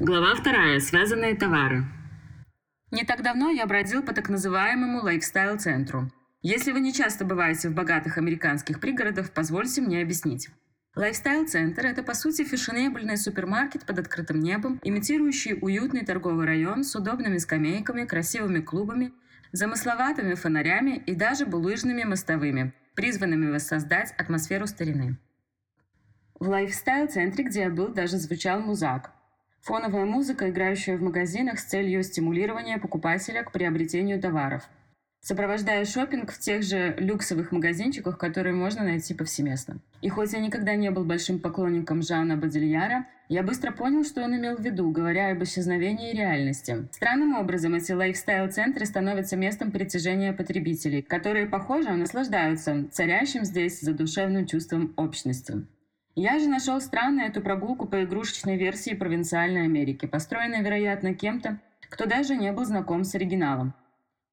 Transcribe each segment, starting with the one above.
Глава вторая. Связанные товары. Не так давно я бродил по так называемому lifestyle -центру. Если вы не часто бываете в богатых американских пригородах, позвольте мне объяснить. Лайфстайл-центр – это, по сути, фешенебельный супермаркет под открытым небом, имитирующий уютный торговый район с удобными скамейками, красивыми клумбами, замысловатыми фонарями и даже булыжными мостовыми, призванными воссоздать атмосферу старины. В лайфстайл-центре, где я был, даже звучал музак. Фоновая музыка, играющая в магазинах с целью стимулирования покупателя к приобретению товаров – сопровождая шопинг в тех же люксовых магазинчиках, которые можно найти повсеместно. И хоть я никогда не был большим поклонником Жана Бадильяра, я быстро понял, что он имел в виду, говоря об исчезновении реальности. Странным образом эти лайфстайл-центры становятся местом притяжения потребителей, которые, похоже, наслаждаются царящим здесь задушевным чувством общности. Я же нашел странной эту прогулку по игрушечной версии провинциальной Америки, построенной, вероятно, кем-то, кто даже не был знаком с оригиналом.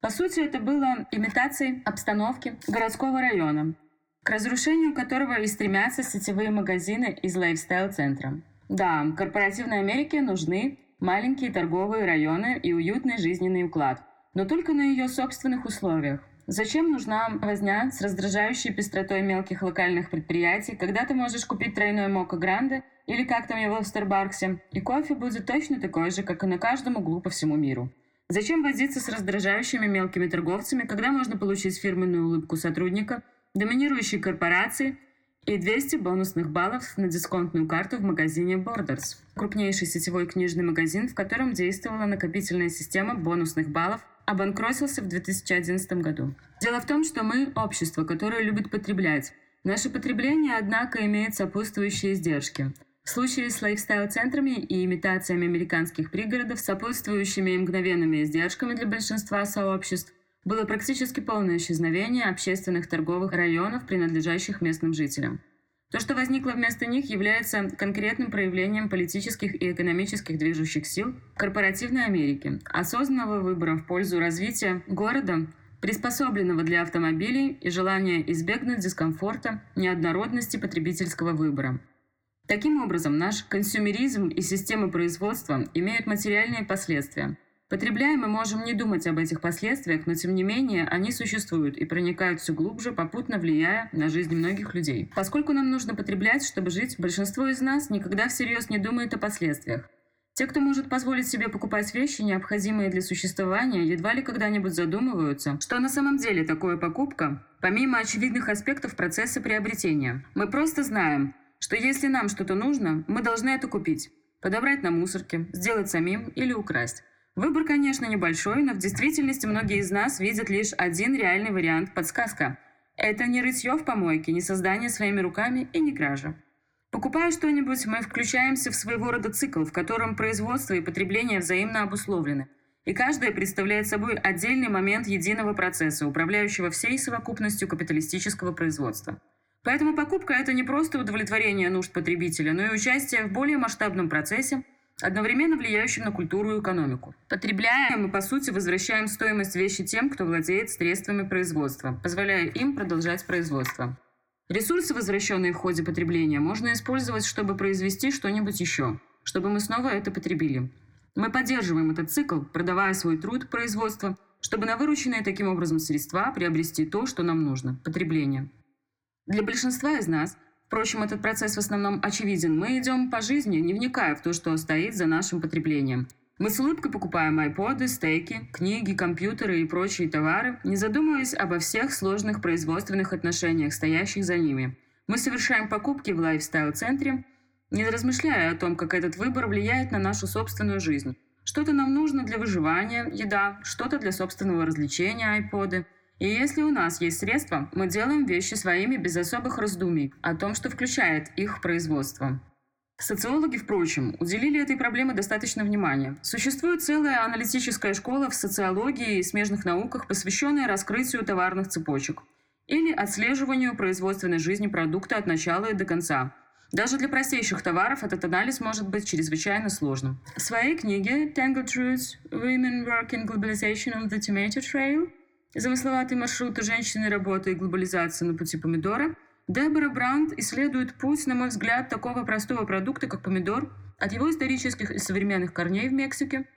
По сути, это было имитацией обстановки городского района, к разрушению которого и стремятся сетевые магазины из лайфстайл-центра. Да, корпоративной Америке нужны маленькие торговые районы и уютный жизненный уклад, но только на ее собственных условиях. Зачем нужна возня с раздражающей пестротой мелких локальных предприятий, когда ты можешь купить тройной мока гранде или как там его в Старбаксе, и кофе будет точно такой же, как и на каждом углу по всему миру. Зачем возиться с раздражающими мелкими торговцами, когда можно получить фирменную улыбку сотрудника, доминирующей корпорации и 200 бонусных баллов на дисконтную карту в магазине Borders, крупнейший сетевой книжный магазин, в котором действовала накопительная система бонусных баллов, обанкротился в 2011 году. Дело в том, что мы – общество, которое любит потреблять. Наше потребление, однако, имеет сопутствующие издержки – в случае с лайфстайл-центрами и имитациями американских пригородов, сопутствующими мгновенными издержками для большинства сообществ, было практически полное исчезновение общественных торговых районов, принадлежащих местным жителям. То, что возникло вместо них, является конкретным проявлением политических и экономических движущих сил корпоративной Америки, осознанного выбора в пользу развития города, приспособленного для автомобилей и желания избегнуть дискомфорта, неоднородности потребительского выбора – Таким образом, наш консюмеризм и система производства имеют материальные последствия. Потребляя, мы можем не думать об этих последствиях, но тем не менее они существуют и проникают все глубже, попутно влияя на жизнь многих людей. Поскольку нам нужно потреблять, чтобы жить, большинство из нас никогда всерьез не думает о последствиях. Те, кто может позволить себе покупать вещи, необходимые для существования, едва ли когда-нибудь задумываются, что на самом деле такое покупка, помимо очевидных аспектов процесса приобретения. Мы просто знаем, что если нам что-то нужно, мы должны это купить, подобрать на мусорке, сделать самим или украсть. Выбор, конечно, небольшой, но в действительности многие из нас видят лишь один реальный вариант – подсказка. Это не рытье в помойке, не создание своими руками и не кража. Покупая что-нибудь, мы включаемся в своего рода цикл, в котором производство и потребление взаимно обусловлены. И каждое представляет собой отдельный момент единого процесса, управляющего всей совокупностью капиталистического производства. Поэтому покупка – это не просто удовлетворение нужд потребителя, но и участие в более масштабном процессе, одновременно влияющем на культуру и экономику. Потребляя, мы, по сути, возвращаем стоимость вещи тем, кто владеет средствами производства, позволяя им продолжать производство. Ресурсы, возвращенные в ходе потребления, можно использовать, чтобы произвести что-нибудь еще, чтобы мы снова это потребили. Мы поддерживаем этот цикл, продавая свой труд производства, чтобы на вырученные таким образом средства приобрести то, что нам нужно – потребление. Для большинства из нас, впрочем, этот процесс в основном очевиден, мы идем по жизни, не вникая в то, что стоит за нашим потреблением. Мы с улыбкой покупаем айподы, стейки, книги, компьютеры и прочие товары, не задумываясь обо всех сложных производственных отношениях, стоящих за ними. Мы совершаем покупки в лайфстайл-центре, не размышляя о том, как этот выбор влияет на нашу собственную жизнь. Что-то нам нужно для выживания, еда, что-то для собственного развлечения, айподы – и если у нас есть средства, мы делаем вещи своими без особых раздумий о том, что включает их производство. Социологи, впрочем, уделили этой проблеме достаточно внимания. Существует целая аналитическая школа в социологии и смежных науках, посвященная раскрытию товарных цепочек или отслеживанию производственной жизни продукта от начала и до конца. Даже для простейших товаров этот анализ может быть чрезвычайно сложным. В своей книге «Tangled Roots – Women Working Globalization on the Tomato Trail» Замысловатый маршрут женщины, работы и глобализации на пути помидора, Дебора Брандт исследует путь, на мой взгляд, такого простого продукта, как помидор, от его исторических и современных корней в Мексике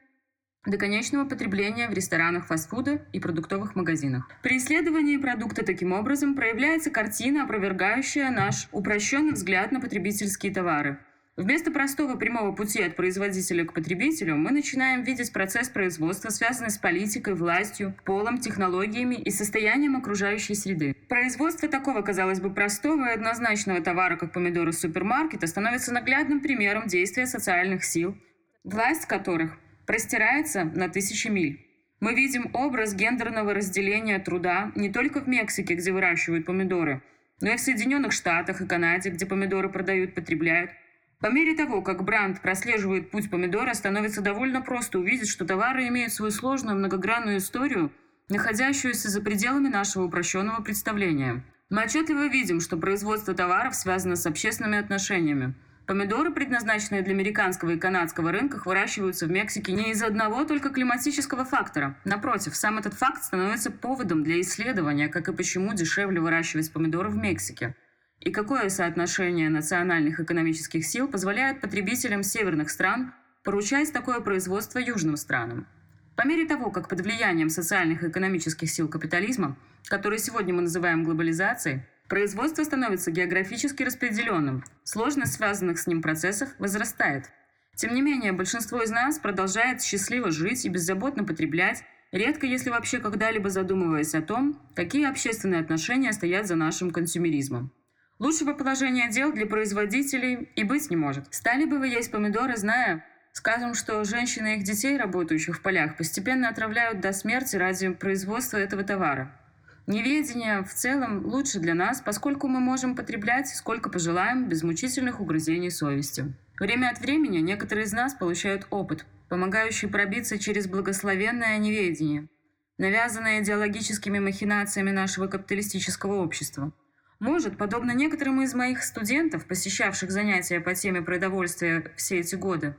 до конечного потребления в ресторанах фастфуда и продуктовых магазинах. При исследовании продукта таким образом проявляется картина, опровергающая наш упрощенный взгляд на потребительские товары. Вместо простого прямого пути от производителя к потребителю мы начинаем видеть процесс производства, связанный с политикой, властью, полом, технологиями и состоянием окружающей среды. Производство такого, казалось бы, простого и однозначного товара, как помидоры из супермаркета, становится наглядным примером действия социальных сил, власть которых простирается на тысячи миль. Мы видим образ гендерного разделения труда не только в Мексике, где выращивают помидоры, но и в Соединенных Штатах и Канаде, где помидоры продают, потребляют. По мере того, как бренд прослеживает путь помидора, становится довольно просто увидеть, что товары имеют свою сложную многогранную историю, находящуюся за пределами нашего упрощенного представления. Мы отчетливо видим, что производство товаров связано с общественными отношениями – Помидоры, предназначенные для американского и канадского рынках, выращиваются в Мексике не из одного только климатического фактора. Напротив, сам этот факт становится поводом для исследования, как и почему дешевле выращивать помидоры в Мексике. И какое соотношение национальных экономических сил позволяет потребителям северных стран поручать такое производство южным странам. По мере того, как под влиянием социальных и экономических сил капитализма, который сегодня мы называем глобализацией, Производство становится географически распределенным, сложность связанных с ним процессов возрастает. Тем не менее, большинство из нас продолжает счастливо жить и беззаботно потреблять, редко если вообще когда-либо задумываясь о том, какие общественные отношения стоят за нашим консюмеризмом. Лучшего положения дел для производителей и быть не может. Стали бы вы есть помидоры, зная, скажем, что женщины и их детей, работающих в полях, постепенно отравляют до смерти ради производства этого товара. Неведение в целом лучше для нас, поскольку мы можем потреблять сколько пожелаем без мучительных угрызений совести. Время от времени некоторые из нас получают опыт, помогающий пробиться через благословенное неведение, навязанное идеологическими махинациями нашего капиталистического общества. Может, подобно некоторым из моих студентов, посещавших занятия по теме продовольствия все эти годы,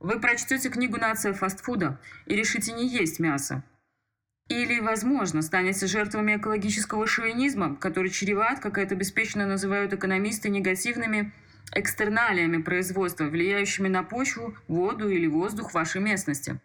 вы прочтете книгу «Нация фастфуда» и решите не есть мясо, или, возможно, станете жертвами экологического шовинизма, который чреват, как это беспечно называют экономисты, негативными экстерналиями производства, влияющими на почву, воду или воздух вашей местности.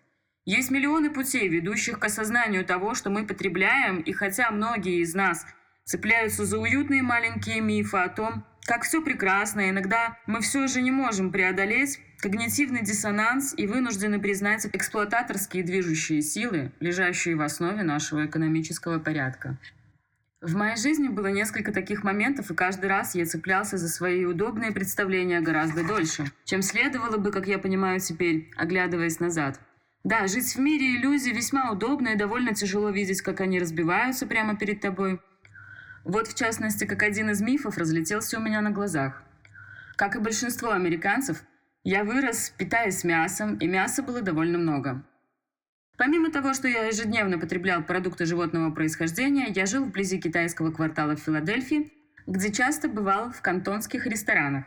Есть миллионы путей, ведущих к осознанию того, что мы потребляем, и хотя многие из нас цепляются за уютные маленькие мифы о том, как все прекрасно, иногда мы все же не можем преодолеть когнитивный диссонанс и вынуждены признать эксплуататорские движущие силы, лежащие в основе нашего экономического порядка. В моей жизни было несколько таких моментов, и каждый раз я цеплялся за свои удобные представления гораздо дольше, чем следовало бы, как я понимаю теперь, оглядываясь назад. Да, жить в мире иллюзий весьма удобно и довольно тяжело видеть, как они разбиваются прямо перед тобой. Вот, в частности, как один из мифов разлетелся у меня на глазах. Как и большинство американцев, я вырос, питаясь мясом, и мяса было довольно много. Помимо того, что я ежедневно потреблял продукты животного происхождения, я жил вблизи китайского квартала в Филадельфии, где часто бывал в кантонских ресторанах.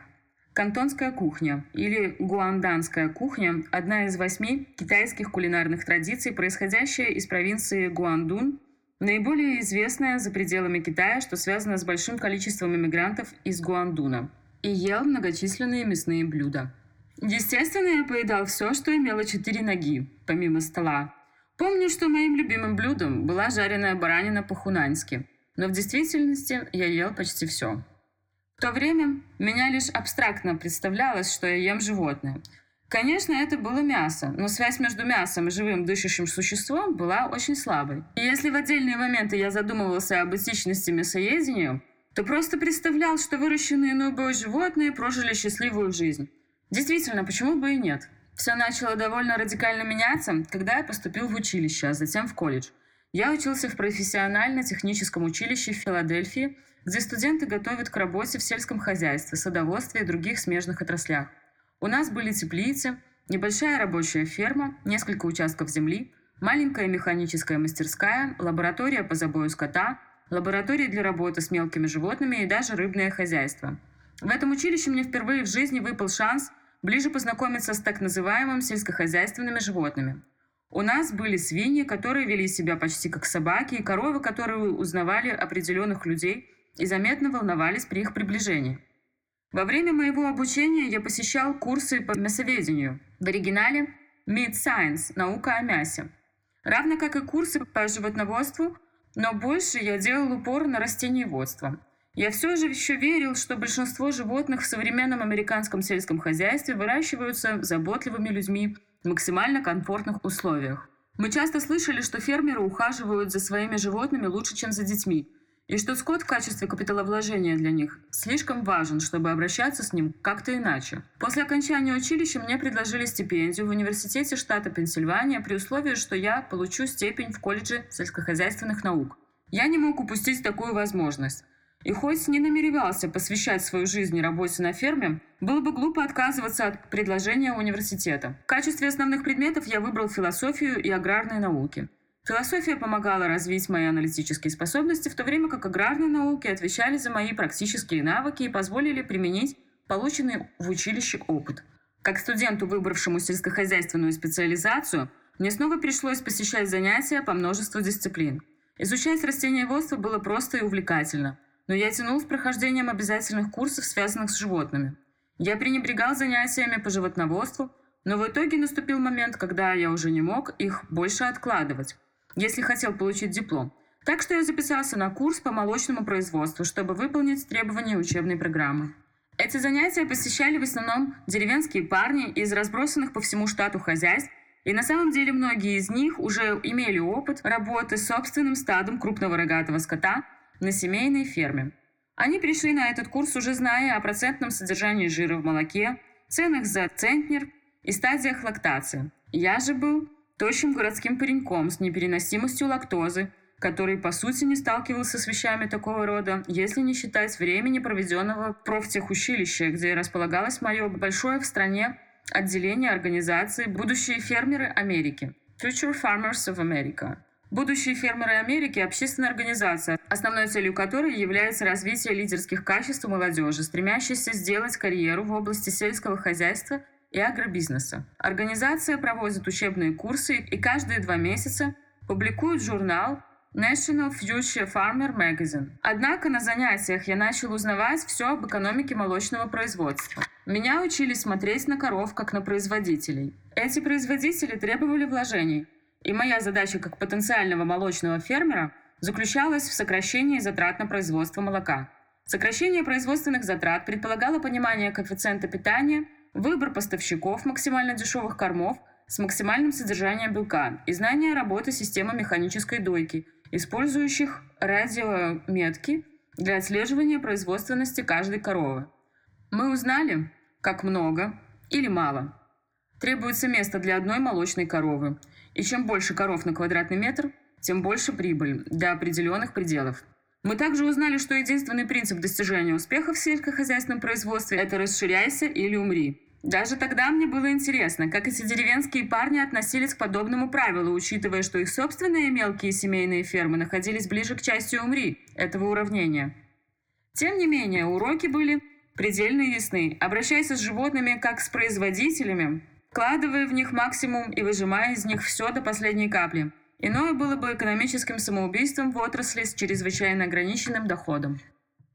Кантонская кухня или гуанданская кухня – одна из восьми китайских кулинарных традиций, происходящая из провинции Гуандун, наиболее известная за пределами Китая, что связано с большим количеством иммигрантов из Гуандуна, и ел многочисленные мясные блюда. Естественно, я поедал все, что имело четыре ноги, помимо стола. Помню, что моим любимым блюдом была жареная баранина по-хунаньски, но в действительности я ел почти все. В то время меня лишь абстрактно представлялось, что я ем животное. Конечно, это было мясо, но связь между мясом и живым дышащим существом была очень слабой. И если в отдельные моменты я задумывался об этичности мясоедения, то просто представлял, что выращенные ногой животные прожили счастливую жизнь. Действительно, почему бы и нет? Все начало довольно радикально меняться, когда я поступил в училище, а затем в колледж. Я учился в профессионально-техническом училище в Филадельфии, где студенты готовят к работе в сельском хозяйстве, садоводстве и других смежных отраслях. У нас были теплицы, небольшая рабочая ферма, несколько участков земли, маленькая механическая мастерская, лаборатория по забою скота, лаборатория для работы с мелкими животными и даже рыбное хозяйство. В этом училище мне впервые в жизни выпал шанс ближе познакомиться с так называемыми сельскохозяйственными животными. У нас были свиньи, которые вели себя почти как собаки, и коровы, которые узнавали определенных людей и заметно волновались при их приближении. Во время моего обучения я посещал курсы по мясоведению. В оригинале Meat Science – наука о мясе. Равно как и курсы по животноводству, но больше я делал упор на растениеводство. Я все же еще верил, что большинство животных в современном американском сельском хозяйстве выращиваются заботливыми людьми в максимально комфортных условиях. Мы часто слышали, что фермеры ухаживают за своими животными лучше, чем за детьми, и что скот в качестве капиталовложения для них слишком важен, чтобы обращаться с ним как-то иначе. После окончания училища мне предложили стипендию в университете штата Пенсильвания при условии, что я получу степень в колледже сельскохозяйственных наук. Я не мог упустить такую возможность. И хоть не намеревался посвящать свою жизнь работе на ферме, было бы глупо отказываться от предложения университета. В качестве основных предметов я выбрал философию и аграрные науки. Философия помогала развить мои аналитические способности, в то время как аграрные науки отвечали за мои практические навыки и позволили применить полученный в училище опыт. Как студенту, выбравшему сельскохозяйственную специализацию, мне снова пришлось посещать занятия по множеству дисциплин. Изучать растениеводство было просто и увлекательно – но я тянул с прохождением обязательных курсов, связанных с животными. Я пренебрегал занятиями по животноводству, но в итоге наступил момент, когда я уже не мог их больше откладывать, если хотел получить диплом. Так что я записался на курс по молочному производству, чтобы выполнить требования учебной программы. Эти занятия посещали в основном деревенские парни из разбросанных по всему штату хозяйств, и на самом деле многие из них уже имели опыт работы с собственным стадом крупного рогатого скота – на семейной ферме. Они пришли на этот курс уже зная о процентном содержании жира в молоке, ценах за центнер и стадиях лактации. Я же был тощим городским пареньком с непереносимостью лактозы, который, по сути, не сталкивался с вещами такого рода, если не считать времени, проведенного в профтехучилище, где располагалось мое большое в стране отделение организации «Будущие фермеры Америки» Future Farmers of America. Будущие фермеры Америки – общественная организация, основной целью которой является развитие лидерских качеств у молодежи, стремящейся сделать карьеру в области сельского хозяйства и агробизнеса. Организация проводит учебные курсы и каждые два месяца публикует журнал National Future Farmer Magazine. Однако на занятиях я начал узнавать все об экономике молочного производства. Меня учили смотреть на коров как на производителей. Эти производители требовали вложений – и моя задача как потенциального молочного фермера заключалась в сокращении затрат на производство молока. Сокращение производственных затрат предполагало понимание коэффициента питания, выбор поставщиков максимально дешевых кормов с максимальным содержанием белка и знание работы системы механической дойки, использующих радиометки для отслеживания производственности каждой коровы. Мы узнали, как много или мало требуется место для одной молочной коровы – и чем больше коров на квадратный метр, тем больше прибыль до определенных пределов. Мы также узнали, что единственный принцип достижения успеха в сельскохозяйственном производстве – это «расширяйся или умри». Даже тогда мне было интересно, как эти деревенские парни относились к подобному правилу, учитывая, что их собственные мелкие семейные фермы находились ближе к части «умри» этого уравнения. Тем не менее, уроки были предельно ясны. Обращайся с животными как с производителями, вкладывая в них максимум и выжимая из них все до последней капли. Иное было бы экономическим самоубийством в отрасли с чрезвычайно ограниченным доходом.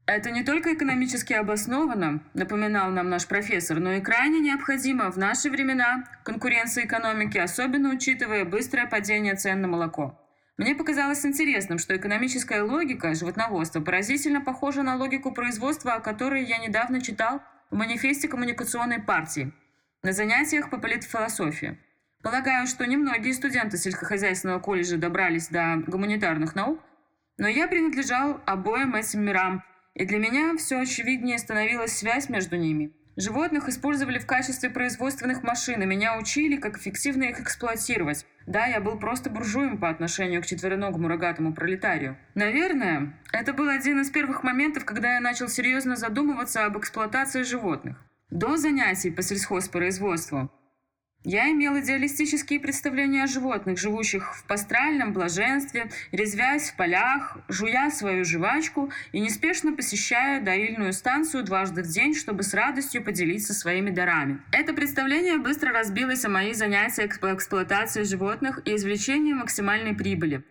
Это не только экономически обосновано, напоминал нам наш профессор, но и крайне необходимо в наши времена конкуренции экономики, особенно учитывая быстрое падение цен на молоко. Мне показалось интересным, что экономическая логика животноводства поразительно похожа на логику производства, о которой я недавно читал в манифесте коммуникационной партии – на занятиях по политфилософии. Полагаю, что немногие студенты сельскохозяйственного колледжа добрались до гуманитарных наук, но я принадлежал обоим этим мирам, и для меня все очевиднее становилась связь между ними. Животных использовали в качестве производственных машин, и меня учили, как эффективно их эксплуатировать. Да, я был просто буржуем по отношению к четвероногому рогатому пролетарию. Наверное, это был один из первых моментов, когда я начал серьезно задумываться об эксплуатации животных. До занятий по сельхозпроизводству я имел идеалистические представления о животных, живущих в пастральном блаженстве, резвясь в полях, жуя свою жвачку и неспешно посещая доильную станцию дважды в день, чтобы с радостью поделиться своими дарами. Это представление быстро разбилось о мои занятия по эксплуатации животных и извлечении максимальной прибыли.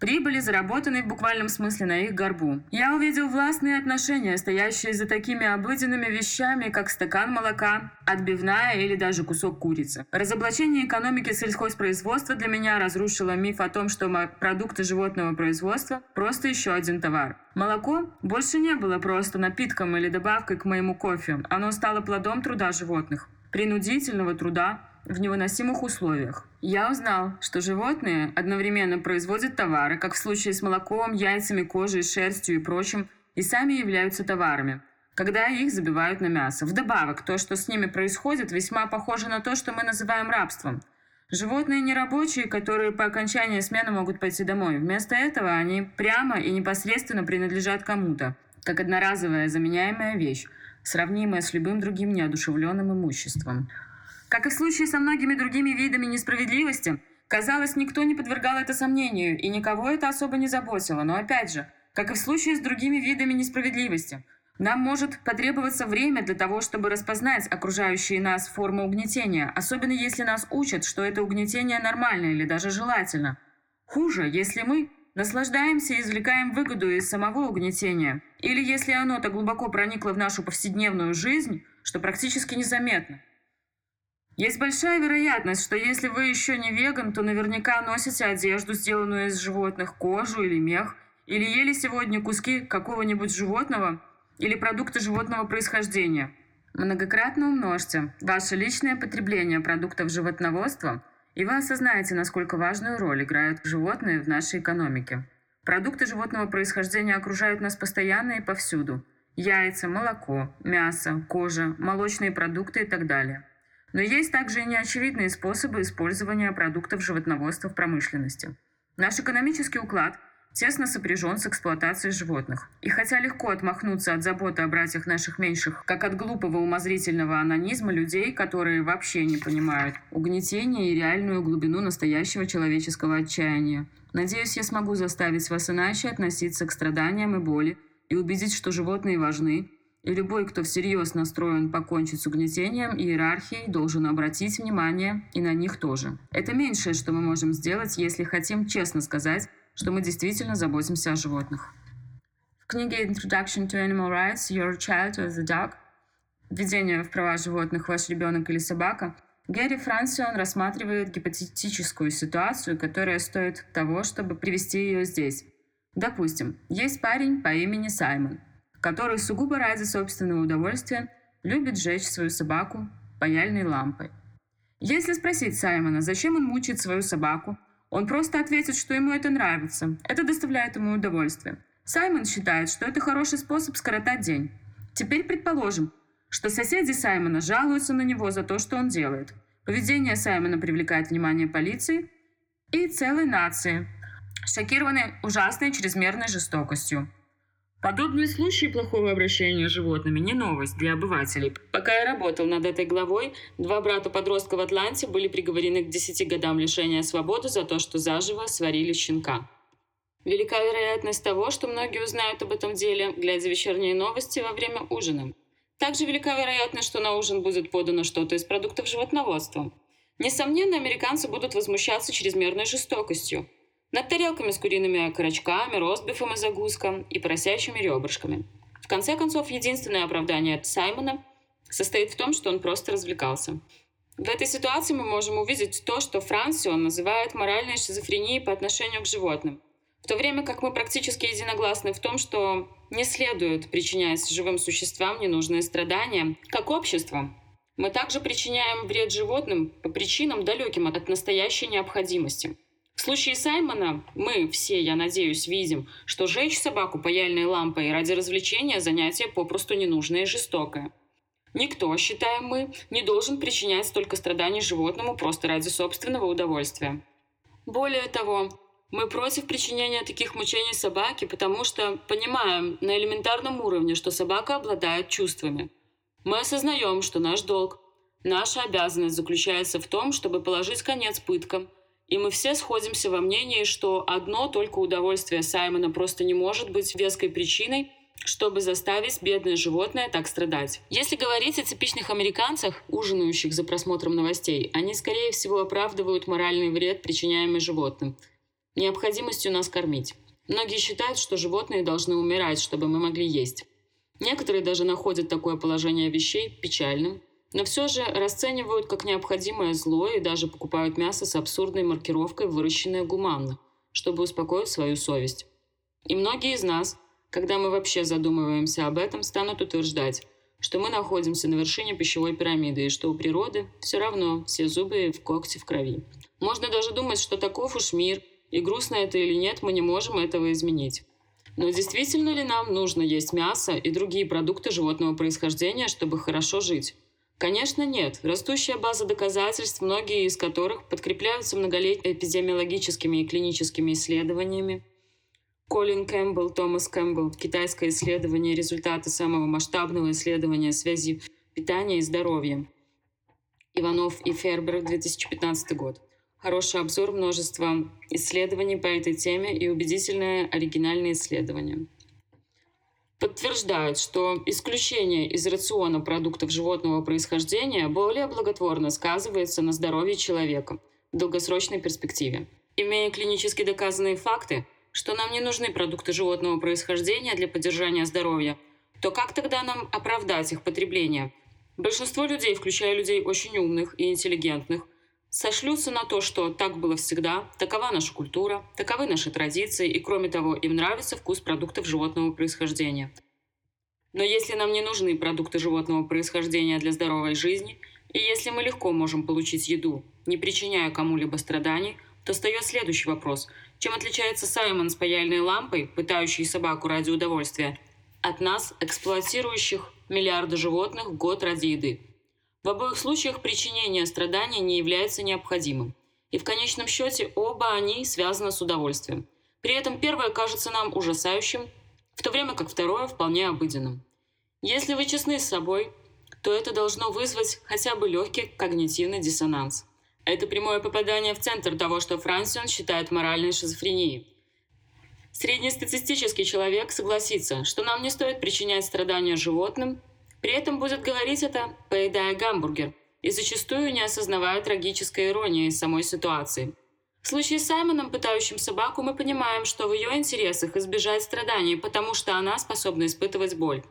Прибыли, заработанной в буквальном смысле на их горбу. Я увидел властные отношения, стоящие за такими обыденными вещами, как стакан молока, отбивная или даже кусок курицы. Разоблачение экономики сельхозпроизводства для меня разрушило миф о том, что продукты животного производства – просто еще один товар. Молоко больше не было просто напитком или добавкой к моему кофе. Оно стало плодом труда животных. Принудительного труда, в невыносимых условиях. Я узнал, что животные одновременно производят товары, как в случае с молоком, яйцами, кожей, шерстью и прочим, и сами являются товарами, когда их забивают на мясо. Вдобавок, то, что с ними происходит, весьма похоже на то, что мы называем рабством. Животные не рабочие, которые по окончании смены могут пойти домой. Вместо этого они прямо и непосредственно принадлежат кому-то, как одноразовая заменяемая вещь, сравнимая с любым другим неодушевленным имуществом. Как и в случае со многими другими видами несправедливости, казалось, никто не подвергал это сомнению, и никого это особо не заботило. Но опять же, как и в случае с другими видами несправедливости, нам может потребоваться время для того, чтобы распознать окружающие нас формы угнетения, особенно если нас учат, что это угнетение нормально или даже желательно. Хуже, если мы наслаждаемся и извлекаем выгоду из самого угнетения, или если оно так глубоко проникло в нашу повседневную жизнь, что практически незаметно. Есть большая вероятность, что если вы еще не веган, то наверняка носите одежду, сделанную из животных, кожу или мех, или ели сегодня куски какого-нибудь животного или продукта животного происхождения. Многократно умножьте ваше личное потребление продуктов животноводства, и вы осознаете, насколько важную роль играют животные в нашей экономике. Продукты животного происхождения окружают нас постоянно и повсюду. Яйца, молоко, мясо, кожа, молочные продукты и так далее. Но есть также и неочевидные способы использования продуктов животноводства в промышленности. Наш экономический уклад тесно сопряжен с эксплуатацией животных. И хотя легко отмахнуться от заботы о братьях наших меньших, как от глупого умозрительного анонизма людей, которые вообще не понимают угнетение и реальную глубину настоящего человеческого отчаяния. Надеюсь, я смогу заставить вас иначе относиться к страданиям и боли и убедить, что животные важны, и любой, кто всерьез настроен покончить с угнетением и иерархией, должен обратить внимание и на них тоже. Это меньшее, что мы можем сделать, если хотим честно сказать, что мы действительно заботимся о животных. В книге Introduction to Animal Rights Your Child or the Dog «Введение в права животных ваш ребенок или собака» Гэри Франсион рассматривает гипотетическую ситуацию, которая стоит того, чтобы привести ее здесь. Допустим, есть парень по имени Саймон – который сугубо ради собственного удовольствия любит сжечь свою собаку паяльной лампой. Если спросить Саймона, зачем он мучает свою собаку, он просто ответит, что ему это нравится, это доставляет ему удовольствие. Саймон считает, что это хороший способ скоротать день. Теперь предположим, что соседи Саймона жалуются на него за то, что он делает. Поведение Саймона привлекает внимание полиции и целой нации, шокированной ужасной чрезмерной жестокостью. Подобные случаи плохого обращения с животными не новость для обывателей. Пока я работал над этой главой, два брата-подростка в Атланте были приговорены к 10 годам лишения свободы за то, что заживо сварили щенка. Велика вероятность того, что многие узнают об этом деле, глядя вечерние новости во время ужина. Также велика вероятность, что на ужин будет подано что-то из продуктов животноводства. Несомненно, американцы будут возмущаться чрезмерной жестокостью – над тарелками с куриными окорочками, ростбифом и загузком и поросячьими ребрышками. В конце концов, единственное оправдание Саймона состоит в том, что он просто развлекался. В этой ситуации мы можем увидеть то, что Франсион называет моральной шизофренией по отношению к животным. В то время как мы практически единогласны в том, что не следует причинять живым существам ненужные страдания, как общество, мы также причиняем вред животным по причинам, далеким от настоящей необходимости – в случае Саймона мы все, я надеюсь, видим, что жечь собаку паяльной лампой ради развлечения – занятие попросту ненужное и жестокое. Никто, считаем мы, не должен причинять столько страданий животному просто ради собственного удовольствия. Более того, мы против причинения таких мучений собаке, потому что понимаем на элементарном уровне, что собака обладает чувствами. Мы осознаем, что наш долг, наша обязанность заключается в том, чтобы положить конец пыткам – и мы все сходимся во мнении, что одно только удовольствие Саймона просто не может быть веской причиной, чтобы заставить бедное животное так страдать. Если говорить о типичных американцах, ужинающих за просмотром новостей, они, скорее всего, оправдывают моральный вред, причиняемый животным. необходимостью нас кормить. Многие считают, что животные должны умирать, чтобы мы могли есть. Некоторые даже находят такое положение вещей печальным, но все же расценивают как необходимое зло и даже покупают мясо с абсурдной маркировкой, выращенное гуманно, чтобы успокоить свою совесть. И многие из нас, когда мы вообще задумываемся об этом, станут утверждать, что мы находимся на вершине пищевой пирамиды и что у природы все равно все зубы в когти в крови. Можно даже думать, что таков уж мир, и грустно это или нет, мы не можем этого изменить. Но действительно ли нам нужно есть мясо и другие продукты животного происхождения, чтобы хорошо жить? Конечно, нет. Растущая база доказательств, многие из которых подкрепляются многолетними эпидемиологическими и клиническими исследованиями. Колин Кэмпбелл, Томас Кэмпбелл, китайское исследование, результаты самого масштабного исследования связи питания и здоровья. Иванов и Фербер, 2015 год. Хороший обзор множества исследований по этой теме и убедительное оригинальное исследование подтверждают, что исключение из рациона продуктов животного происхождения более благотворно сказывается на здоровье человека в долгосрочной перспективе. Имея клинически доказанные факты, что нам не нужны продукты животного происхождения для поддержания здоровья, то как тогда нам оправдать их потребление? Большинство людей, включая людей очень умных и интеллигентных, сошлются на то, что так было всегда, такова наша культура, таковы наши традиции, и кроме того, им нравится вкус продуктов животного происхождения. Но если нам не нужны продукты животного происхождения для здоровой жизни, и если мы легко можем получить еду, не причиняя кому-либо страданий, то встает следующий вопрос. Чем отличается Саймон с паяльной лампой, пытающий собаку ради удовольствия, от нас, эксплуатирующих миллиарды животных в год ради еды? В обоих случаях причинение страданий не является необходимым. И в конечном счете оба они связаны с удовольствием. При этом первое кажется нам ужасающим, в то время как второе вполне обыденным. Если вы честны с собой, то это должно вызвать хотя бы легкий когнитивный диссонанс. Это прямое попадание в центр того, что Франсион считает моральной шизофренией. Среднестатистический человек согласится, что нам не стоит причинять страдания животным при этом будет говорить это, поедая гамбургер, и зачастую не осознавая трагической иронии самой ситуации. В случае с Саймоном, пытающим собаку, мы понимаем, что в ее интересах избежать страданий, потому что она способна испытывать боль.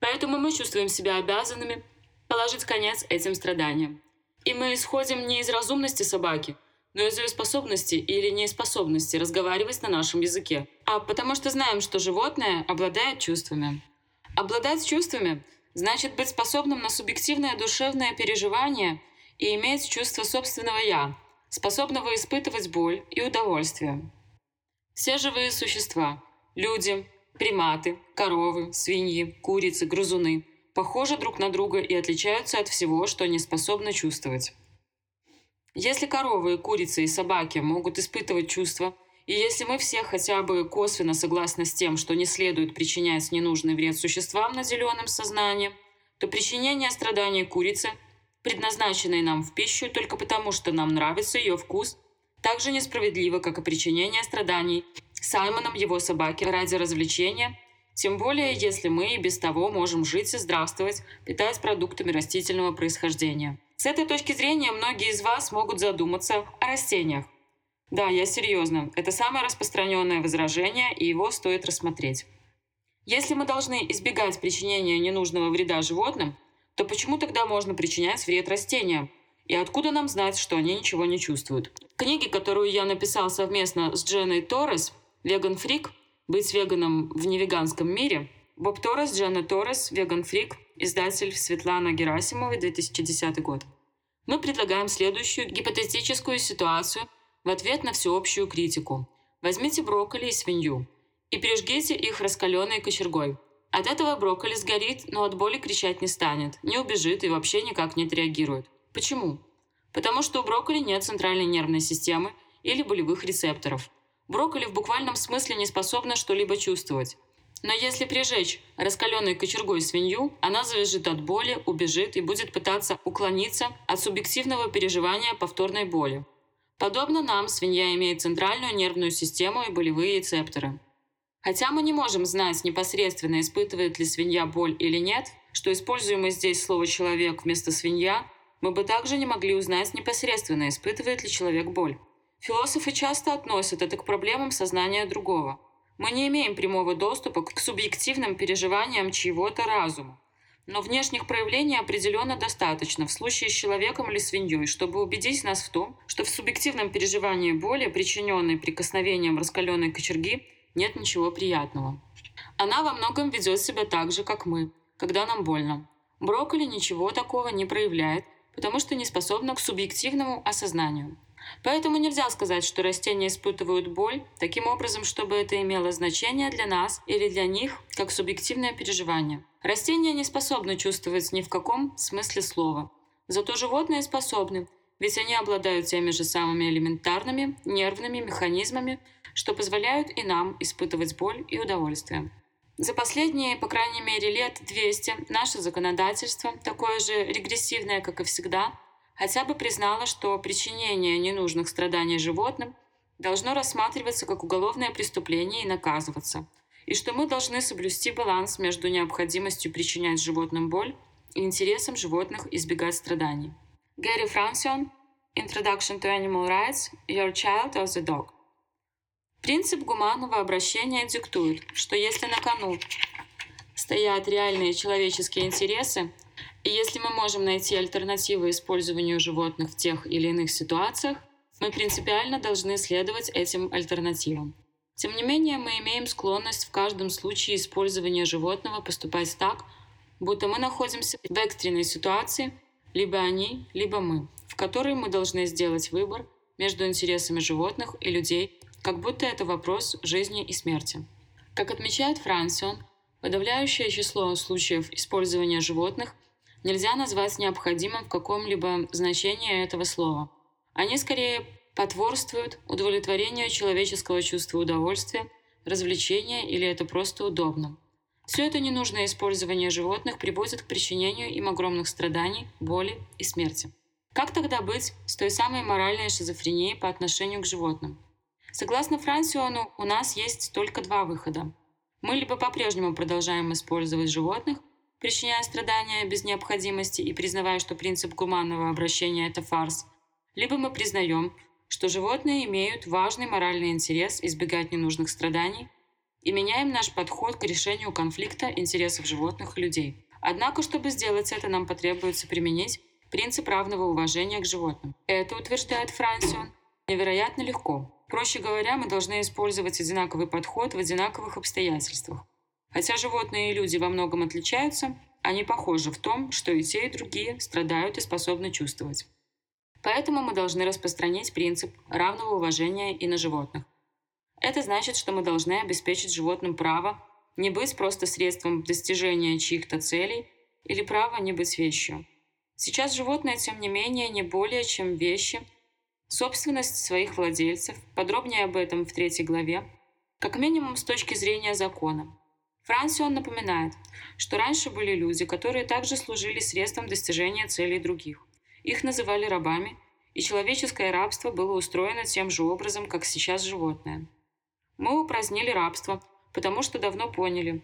Поэтому мы чувствуем себя обязанными положить конец этим страданиям. И мы исходим не из разумности собаки, но из ее способности или неспособности разговаривать на нашем языке, а потому что знаем, что животное обладает чувствами. Обладать чувствами значит быть способным на субъективное душевное переживание и иметь чувство собственного «я», способного испытывать боль и удовольствие. Все живые существа – люди, приматы, коровы, свиньи, курицы, грызуны – похожи друг на друга и отличаются от всего, что они способны чувствовать. Если коровы, курицы и собаки могут испытывать чувства – и если мы все хотя бы косвенно согласны с тем, что не следует причинять ненужный вред существам, наделенным сознанием, то причинение страданий курицы, предназначенной нам в пищу только потому, что нам нравится ее вкус, так же несправедливо, как и причинение страданий Саймоном его собаке ради развлечения, тем более, если мы и без того можем жить и здравствовать, питаясь продуктами растительного происхождения. С этой точки зрения многие из вас могут задуматься о растениях. Да, я серьезно. Это самое распространенное возражение, и его стоит рассмотреть. Если мы должны избегать причинения ненужного вреда животным, то почему тогда можно причинять вред растениям? И откуда нам знать, что они ничего не чувствуют? В книге, которую я написал совместно с Дженой Торрес «Веган Фрик. Быть веганом в невеганском мире», Боб Торрес, Джена Торрес, Веган Фрик, издатель Светлана Герасимова, 2010 год. Мы предлагаем следующую гипотетическую ситуацию – в ответ на всеобщую критику. Возьмите брокколи и свинью и прижгите их раскаленной кочергой. От этого брокколи сгорит, но от боли кричать не станет, не убежит и вообще никак не отреагирует. Почему? Потому что у брокколи нет центральной нервной системы или болевых рецепторов. Брокколи в буквальном смысле не способна что-либо чувствовать. Но если прижечь раскаленной кочергой свинью, она завяжет от боли, убежит и будет пытаться уклониться от субъективного переживания повторной боли. Подобно нам, свинья имеет центральную нервную систему и болевые рецепторы. Хотя мы не можем знать непосредственно, испытывает ли свинья боль или нет, что используемое здесь слово «человек» вместо «свинья», мы бы также не могли узнать непосредственно, испытывает ли человек боль. Философы часто относят это к проблемам сознания другого. Мы не имеем прямого доступа к субъективным переживаниям чьего-то разума. Но внешних проявлений определенно достаточно в случае с человеком или свиньей, чтобы убедить нас в том, что в субъективном переживании боли, причиненной прикосновением раскаленной кочерги, нет ничего приятного. Она во многом ведет себя так же, как мы, когда нам больно. Брокколи ничего такого не проявляет, потому что не способна к субъективному осознанию. Поэтому нельзя сказать, что растения испытывают боль таким образом, чтобы это имело значение для нас или для них, как субъективное переживание. Растения не способны чувствовать ни в каком смысле слова. Зато животные способны, ведь они обладают теми же самыми элементарными нервными механизмами, что позволяют и нам испытывать боль и удовольствие. За последние, по крайней мере, лет 200 наше законодательство, такое же регрессивное, как и всегда, хотя бы признало, что причинение ненужных страданий животным должно рассматриваться как уголовное преступление и наказываться, и что мы должны соблюсти баланс между необходимостью причинять животным боль и интересом животных избегать страданий. Гэри Франсион, Introduction to Animal Rights, Your Child or the Dog. Принцип гуманного обращения диктует, что если на кону стоят реальные человеческие интересы, и если мы можем найти альтернативы использованию животных в тех или иных ситуациях, мы принципиально должны следовать этим альтернативам. Тем не менее, мы имеем склонность в каждом случае использования животного поступать так, будто мы находимся в экстренной ситуации, либо они, либо мы, в которой мы должны сделать выбор между интересами животных и людей, как будто это вопрос жизни и смерти. Как отмечает Франсион, подавляющее число случаев использования животных – нельзя назвать необходимым в каком-либо значении этого слова. Они скорее потворствуют удовлетворению человеческого чувства удовольствия, развлечения или это просто удобно. Все это ненужное использование животных приводит к причинению им огромных страданий, боли и смерти. Как тогда быть с той самой моральной шизофренией по отношению к животным? Согласно Франсиону, у нас есть только два выхода. Мы либо по-прежнему продолжаем использовать животных, причиняя страдания без необходимости и признавая, что принцип гуманного обращения – это фарс, либо мы признаем, что животные имеют важный моральный интерес избегать ненужных страданий и меняем наш подход к решению конфликта интересов животных и людей. Однако, чтобы сделать это, нам потребуется применить принцип равного уважения к животным. Это, утверждает Франсион, невероятно легко. Проще говоря, мы должны использовать одинаковый подход в одинаковых обстоятельствах. Хотя животные и люди во многом отличаются, они похожи в том, что и те, и другие страдают и способны чувствовать. Поэтому мы должны распространить принцип равного уважения и на животных. Это значит, что мы должны обеспечить животным право не быть просто средством достижения чьих-то целей или право не быть вещью. Сейчас животные, тем не менее, не более чем вещи, собственность своих владельцев, подробнее об этом в третьей главе, как минимум с точки зрения закона. Франсион напоминает, что раньше были люди, которые также служили средством достижения целей других. Их называли рабами, и человеческое рабство было устроено тем же образом, как сейчас животное. Мы упразднили рабство, потому что давно поняли,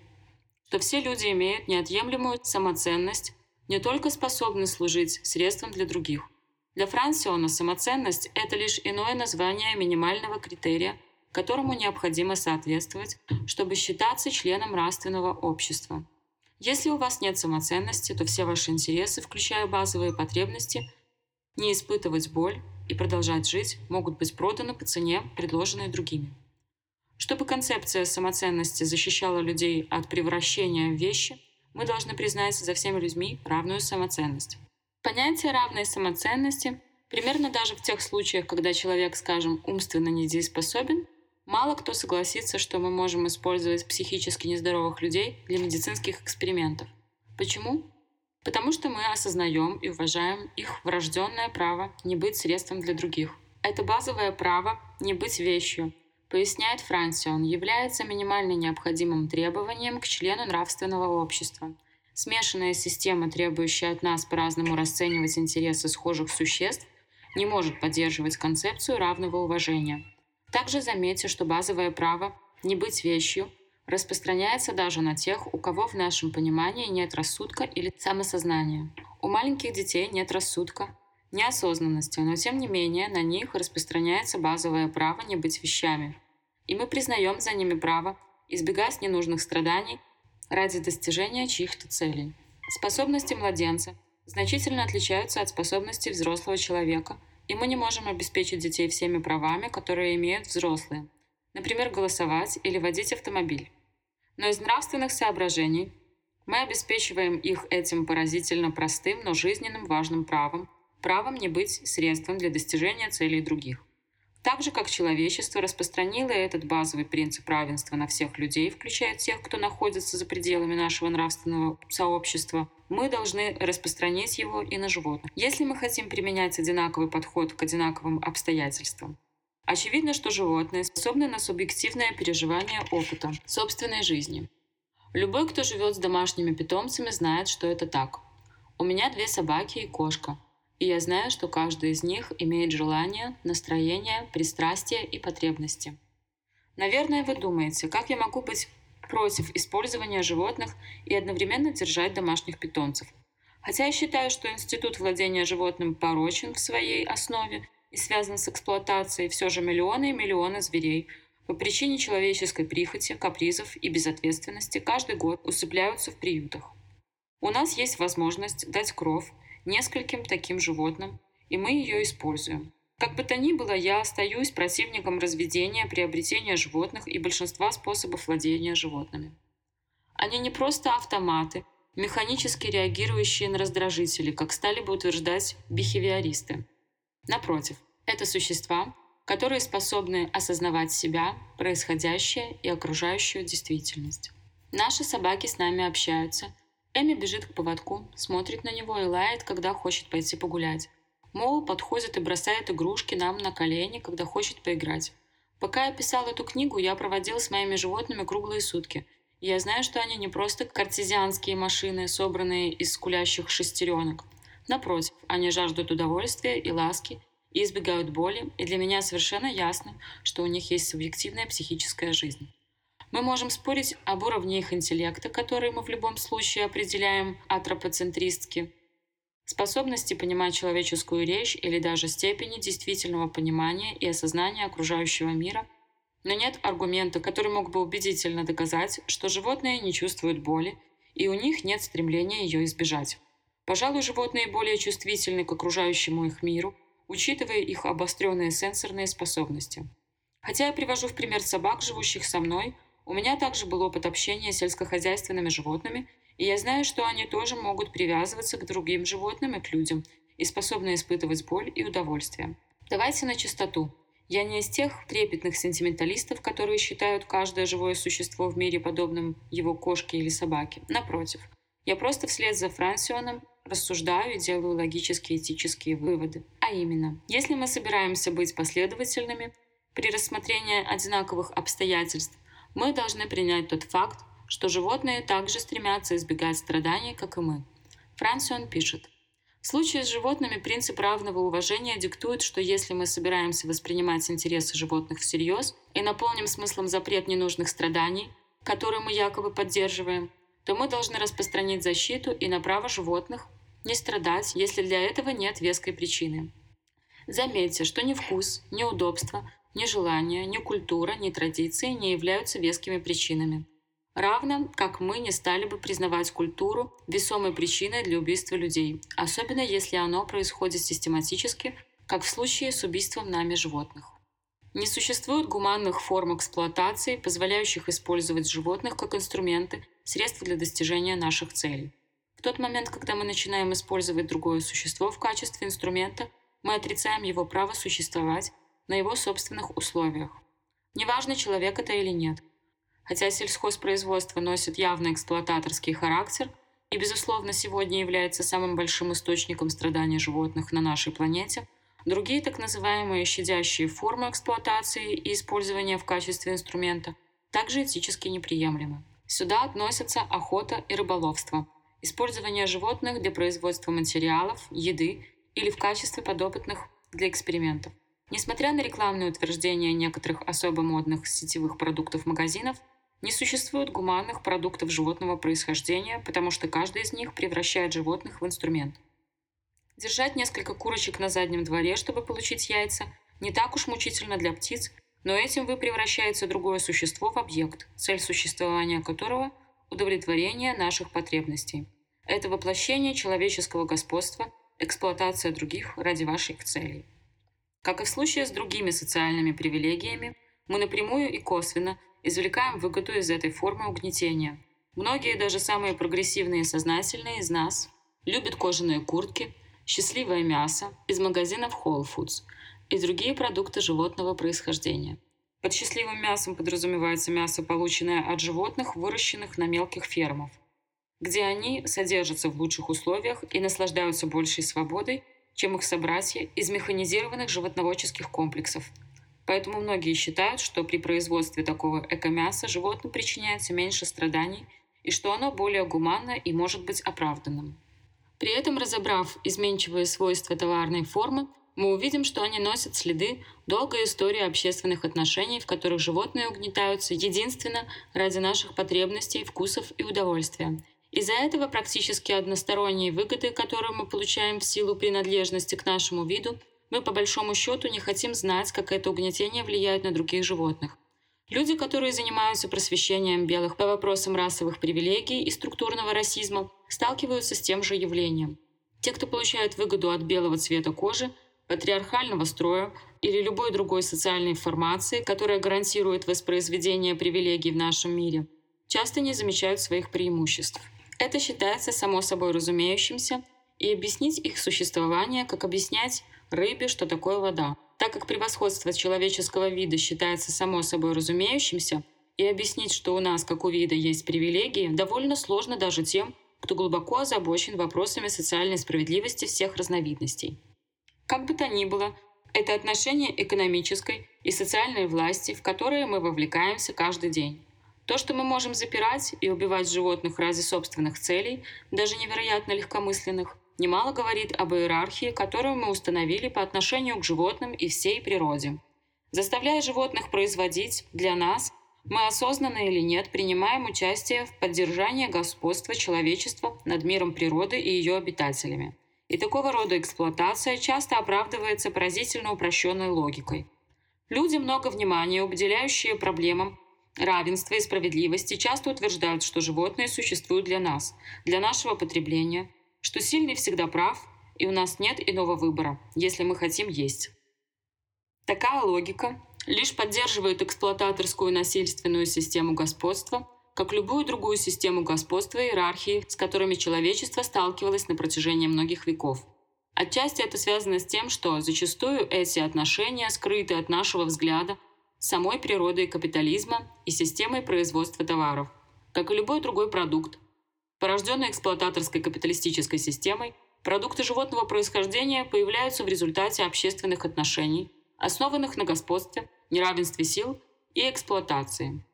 что все люди имеют неотъемлемую самоценность, не только способны служить средством для других. Для Франсиона самоценность – это лишь иное название минимального критерия – которому необходимо соответствовать, чтобы считаться членом нравственного общества. Если у вас нет самоценности, то все ваши интересы, включая базовые потребности, не испытывать боль и продолжать жить, могут быть проданы по цене, предложенной другими. Чтобы концепция самоценности защищала людей от превращения в вещи, мы должны признать за всеми людьми равную самоценность. Понятие равной самоценности примерно даже в тех случаях, когда человек, скажем, умственно недееспособен, Мало кто согласится, что мы можем использовать психически нездоровых людей для медицинских экспериментов. Почему? Потому что мы осознаем и уважаем их врожденное право не быть средством для других. Это базовое право не быть вещью, поясняет Франсион, является минимально необходимым требованием к члену нравственного общества. Смешанная система, требующая от нас по-разному расценивать интересы схожих существ, не может поддерживать концепцию равного уважения. Также заметьте, что базовое право не быть вещью распространяется даже на тех, у кого в нашем понимании нет рассудка или самосознания. У маленьких детей нет рассудка, неосознанностью, но тем не менее на них распространяется базовое право не быть вещами. И мы признаем за ними право избегать ненужных страданий ради достижения чьих-то целей. Способности младенца значительно отличаются от способностей взрослого человека, и мы не можем обеспечить детей всеми правами, которые имеют взрослые, например, голосовать или водить автомобиль. Но из нравственных соображений мы обеспечиваем их этим поразительно простым, но жизненным важным правом, правом не быть средством для достижения целей других. Так же, как человечество распространило этот базовый принцип равенства на всех людей, включая тех, кто находится за пределами нашего нравственного сообщества, мы должны распространить его и на животных. Если мы хотим применять одинаковый подход к одинаковым обстоятельствам, очевидно, что животные способны на субъективное переживание опыта собственной жизни. Любой, кто живет с домашними питомцами, знает, что это так. У меня две собаки и кошка – и я знаю, что каждый из них имеет желание, настроение, пристрастия и потребности. Наверное, вы думаете, как я могу быть против использования животных и одновременно держать домашних питомцев. Хотя я считаю, что институт владения животным порочен в своей основе и связан с эксплуатацией, все же миллионы и миллионы зверей по причине человеческой прихоти, капризов и безответственности каждый год усыпляются в приютах. У нас есть возможность дать кровь нескольким таким животным, и мы ее используем. Как бы то ни было, я остаюсь противником разведения, приобретения животных и большинства способов владения животными. Они не просто автоматы, механически реагирующие на раздражители, как стали бы утверждать бихевиористы. Напротив, это существа, которые способны осознавать себя, происходящее и окружающую действительность. Наши собаки с нами общаются – Эми бежит к поводку, смотрит на него и лает, когда хочет пойти погулять. Мол подходит и бросает игрушки нам на колени, когда хочет поиграть. Пока я писал эту книгу, я проводил с моими животными круглые сутки. Я знаю, что они не просто картезианские машины, собранные из скулящих шестеренок. Напротив, они жаждут удовольствия и ласки, и избегают боли, и для меня совершенно ясно, что у них есть субъективная психическая жизнь. Мы можем спорить об уровне их интеллекта, который мы в любом случае определяем антропоцентристски, способности понимать человеческую речь или даже степени действительного понимания и осознания окружающего мира, но нет аргумента, который мог бы убедительно доказать, что животные не чувствуют боли и у них нет стремления ее избежать. Пожалуй, животные более чувствительны к окружающему их миру, учитывая их обостренные сенсорные способности. Хотя я привожу в пример собак, живущих со мной, у меня также был опыт общения с сельскохозяйственными животными, и я знаю, что они тоже могут привязываться к другим животным и к людям, и способны испытывать боль и удовольствие. Давайте на чистоту. Я не из тех трепетных сентименталистов, которые считают каждое живое существо в мире подобным его кошке или собаке. Напротив, я просто вслед за Франсионом рассуждаю и делаю логические этические выводы. А именно, если мы собираемся быть последовательными при рассмотрении одинаковых обстоятельств, мы должны принять тот факт, что животные также стремятся избегать страданий, как и мы. Франсион пишет. В случае с животными принцип равного уважения диктует, что если мы собираемся воспринимать интересы животных всерьез и наполним смыслом запрет ненужных страданий, которые мы якобы поддерживаем, то мы должны распространить защиту и на право животных не страдать, если для этого нет веской причины. Заметьте, что ни вкус, ни удобство ни желание, ни культура, ни традиции не являются вескими причинами. Равно, как мы не стали бы признавать культуру весомой причиной для убийства людей, особенно если оно происходит систематически, как в случае с убийством нами животных. Не существует гуманных форм эксплуатации, позволяющих использовать животных как инструменты, средства для достижения наших целей. В тот момент, когда мы начинаем использовать другое существо в качестве инструмента, мы отрицаем его право существовать на его собственных условиях. Неважно, человек это или нет. Хотя сельхозпроизводство носит явно эксплуататорский характер и, безусловно, сегодня является самым большим источником страданий животных на нашей планете, другие так называемые щадящие формы эксплуатации и использования в качестве инструмента также этически неприемлемы. Сюда относятся охота и рыболовство, использование животных для производства материалов, еды или в качестве подопытных для экспериментов. Несмотря на рекламные утверждения некоторых особо модных сетевых продуктов магазинов, не существует гуманных продуктов животного происхождения, потому что каждый из них превращает животных в инструмент. Держать несколько курочек на заднем дворе, чтобы получить яйца, не так уж мучительно для птиц, но этим вы превращаете другое существо в объект, цель существования которого – удовлетворение наших потребностей. Это воплощение человеческого господства, эксплуатация других ради ваших целей. Как и в случае с другими социальными привилегиями, мы напрямую и косвенно извлекаем выгоду из этой формы угнетения. Многие, даже самые прогрессивные и сознательные из нас, любят кожаные куртки, счастливое мясо из магазинов Whole Foods и другие продукты животного происхождения. Под счастливым мясом подразумевается мясо, полученное от животных, выращенных на мелких фермах, где они содержатся в лучших условиях и наслаждаются большей свободой, чем их собратья из механизированных животноводческих комплексов. Поэтому многие считают, что при производстве такого экомяса животным причиняется меньше страданий и что оно более гуманно и может быть оправданным. При этом, разобрав изменчивые свойства товарной формы, мы увидим, что они носят следы долгой истории общественных отношений, в которых животные угнетаются единственно ради наших потребностей, вкусов и удовольствия – из-за этого практически односторонние выгоды, которые мы получаем в силу принадлежности к нашему виду, мы по большому счету не хотим знать, как это угнетение влияет на других животных. Люди, которые занимаются просвещением белых по вопросам расовых привилегий и структурного расизма, сталкиваются с тем же явлением. Те, кто получает выгоду от белого цвета кожи, патриархального строя или любой другой социальной формации, которая гарантирует воспроизведение привилегий в нашем мире, часто не замечают своих преимуществ. Это считается само собой разумеющимся, и объяснить их существование, как объяснять рыбе, что такое вода. Так как превосходство человеческого вида считается само собой разумеющимся, и объяснить, что у нас, как у вида, есть привилегии, довольно сложно даже тем, кто глубоко озабочен вопросами социальной справедливости всех разновидностей. Как бы то ни было, это отношение экономической и социальной власти, в которые мы вовлекаемся каждый день. То, что мы можем запирать и убивать животных ради собственных целей, даже невероятно легкомысленных, немало говорит об иерархии, которую мы установили по отношению к животным и всей природе. Заставляя животных производить для нас, мы осознанно или нет принимаем участие в поддержании господства человечества над миром природы и ее обитателями. И такого рода эксплуатация часто оправдывается поразительно упрощенной логикой. Люди, много внимания уделяющие проблемам равенства и справедливости часто утверждают, что животные существуют для нас, для нашего потребления, что сильный всегда прав, и у нас нет иного выбора, если мы хотим есть. Такая логика лишь поддерживает эксплуататорскую насильственную систему господства, как любую другую систему господства и иерархии, с которыми человечество сталкивалось на протяжении многих веков. Отчасти это связано с тем, что зачастую эти отношения скрыты от нашего взгляда самой природой капитализма и системой производства товаров. Как и любой другой продукт, порожденный эксплуататорской капиталистической системой, продукты животного происхождения появляются в результате общественных отношений, основанных на господстве, неравенстве сил и эксплуатации.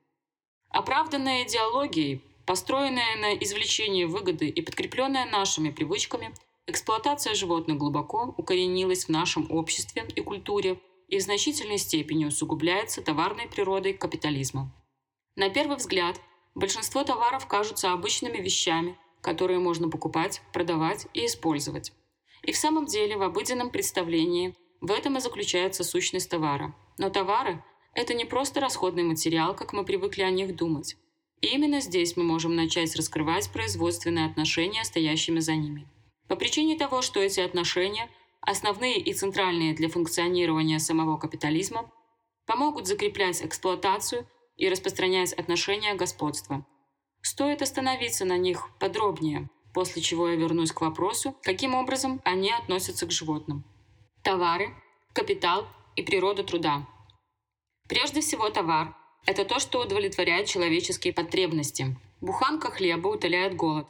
Оправданная идеологией, построенная на извлечении выгоды и подкрепленная нашими привычками, эксплуатация животных глубоко укоренилась в нашем обществе и культуре и в значительной степени усугубляется товарной природой капитализма. На первый взгляд, большинство товаров кажутся обычными вещами, которые можно покупать, продавать и использовать. И в самом деле в обыденном представлении в этом и заключается сущность товара. Но товары – это не просто расходный материал, как мы привыкли о них думать. И именно здесь мы можем начать раскрывать производственные отношения, стоящими за ними. По причине того, что эти отношения – основные и центральные для функционирования самого капитализма, помогут закреплять эксплуатацию и распространять отношения господства. Стоит остановиться на них подробнее, после чего я вернусь к вопросу, каким образом они относятся к животным. Товары, капитал и природа труда. Прежде всего товар – это то, что удовлетворяет человеческие потребности. Буханка хлеба утоляет голод.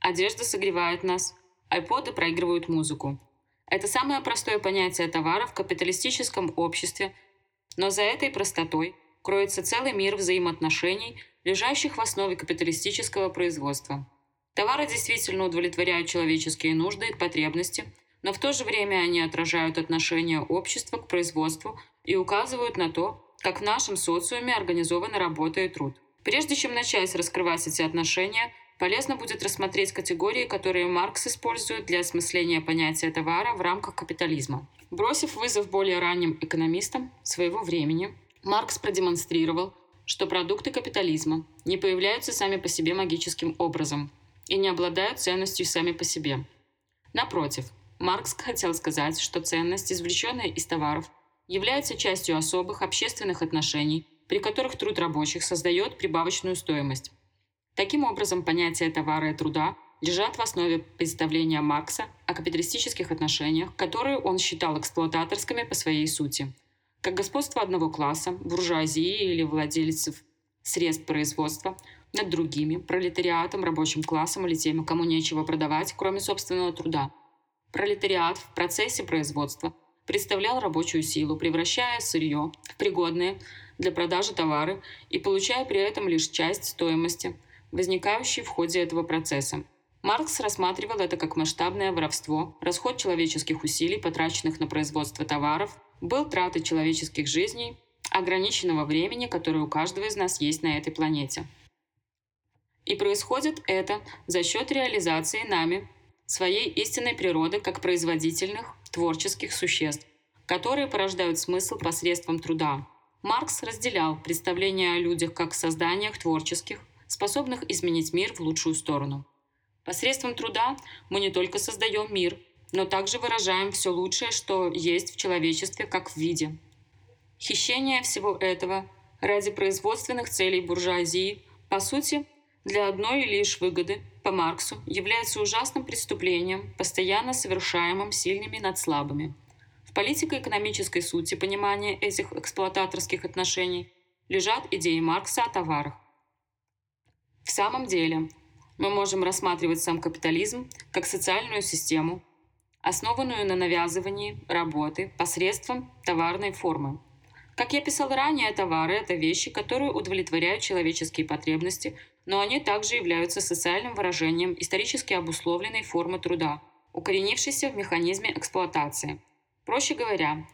Одежда согревает нас. Айподы проигрывают музыку. Это самое простое понятие товара в капиталистическом обществе, но за этой простотой кроется целый мир взаимоотношений, лежащих в основе капиталистического производства. Товары действительно удовлетворяют человеческие нужды и потребности, но в то же время они отражают отношение общества к производству и указывают на то, как в нашем социуме организована работа и труд. Прежде чем начать раскрывать эти отношения, полезно будет рассмотреть категории, которые Маркс использует для осмысления понятия товара в рамках капитализма. Бросив вызов более ранним экономистам своего времени, Маркс продемонстрировал, что продукты капитализма не появляются сами по себе магическим образом и не обладают ценностью сами по себе. Напротив, Маркс хотел сказать, что ценность, извлеченная из товаров, является частью особых общественных отношений, при которых труд рабочих создает прибавочную стоимость. Таким образом, понятия товара и труда лежат в основе представления Маркса о капиталистических отношениях, которые он считал эксплуататорскими по своей сути. Как господство одного класса, буржуазии или владельцев средств производства над другими, пролетариатом, рабочим классом или теми, кому нечего продавать, кроме собственного труда. Пролетариат в процессе производства представлял рабочую силу, превращая сырье в пригодные для продажи товары и получая при этом лишь часть стоимости, возникающей в ходе этого процесса. Маркс рассматривал это как масштабное воровство, расход человеческих усилий, потраченных на производство товаров, был тратой человеческих жизней, ограниченного времени, которое у каждого из нас есть на этой планете. И происходит это за счет реализации нами своей истинной природы как производительных, творческих существ, которые порождают смысл посредством труда. Маркс разделял представление о людях как созданиях творческих, способных изменить мир в лучшую сторону. Посредством труда мы не только создаем мир, но также выражаем все лучшее, что есть в человечестве как в виде. Хищение всего этого ради производственных целей буржуазии, по сути, для одной лишь выгоды, по Марксу, является ужасным преступлением, постоянно совершаемым сильными над слабыми. В политико-экономической сути понимания этих эксплуататорских отношений лежат идеи Маркса о товарах. В самом деле, мы можем рассматривать сам капитализм как социальную систему, основанную на навязывании работы посредством товарной формы. Как я писал ранее, товары – это вещи, которые удовлетворяют человеческие потребности, но они также являются социальным выражением исторически обусловленной формы труда, укоренившейся в механизме эксплуатации. Проще говоря,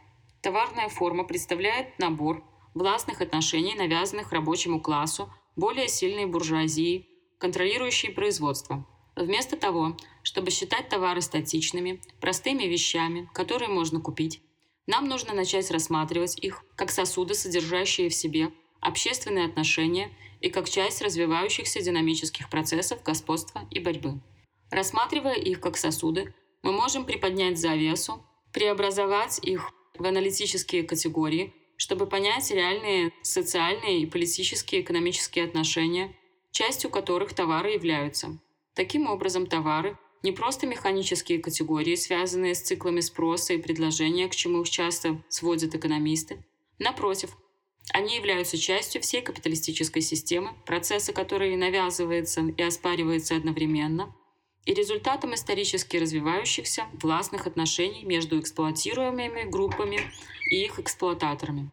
товарная форма представляет набор властных отношений, навязанных рабочему классу, более сильной буржуазии, контролирующей производство. Вместо того, чтобы считать товары статичными, простыми вещами, которые можно купить, нам нужно начать рассматривать их как сосуды, содержащие в себе общественные отношения и как часть развивающихся динамических процессов господства и борьбы. Рассматривая их как сосуды, мы можем приподнять завесу, преобразовать их в аналитические категории, чтобы понять реальные социальные и политические экономические отношения, частью которых товары являются. Таким образом, товары – не просто механические категории, связанные с циклами спроса и предложения, к чему их часто сводят экономисты. Напротив, они являются частью всей капиталистической системы, процесса которой навязывается и оспаривается одновременно, и результатом исторически развивающихся властных отношений между эксплуатируемыми группами и их эксплуататорами.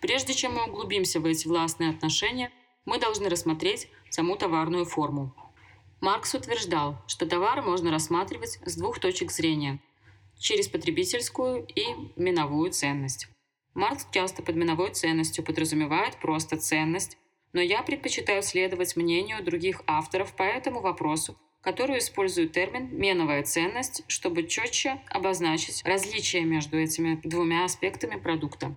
Прежде чем мы углубимся в эти властные отношения, мы должны рассмотреть саму товарную форму. Маркс утверждал, что товары можно рассматривать с двух точек зрения – через потребительскую и миновую ценность. Маркс часто под миновой ценностью подразумевает просто ценность, но я предпочитаю следовать мнению других авторов по этому вопросу, которые используют термин «меновая ценность», чтобы четче обозначить различия между этими двумя аспектами продукта.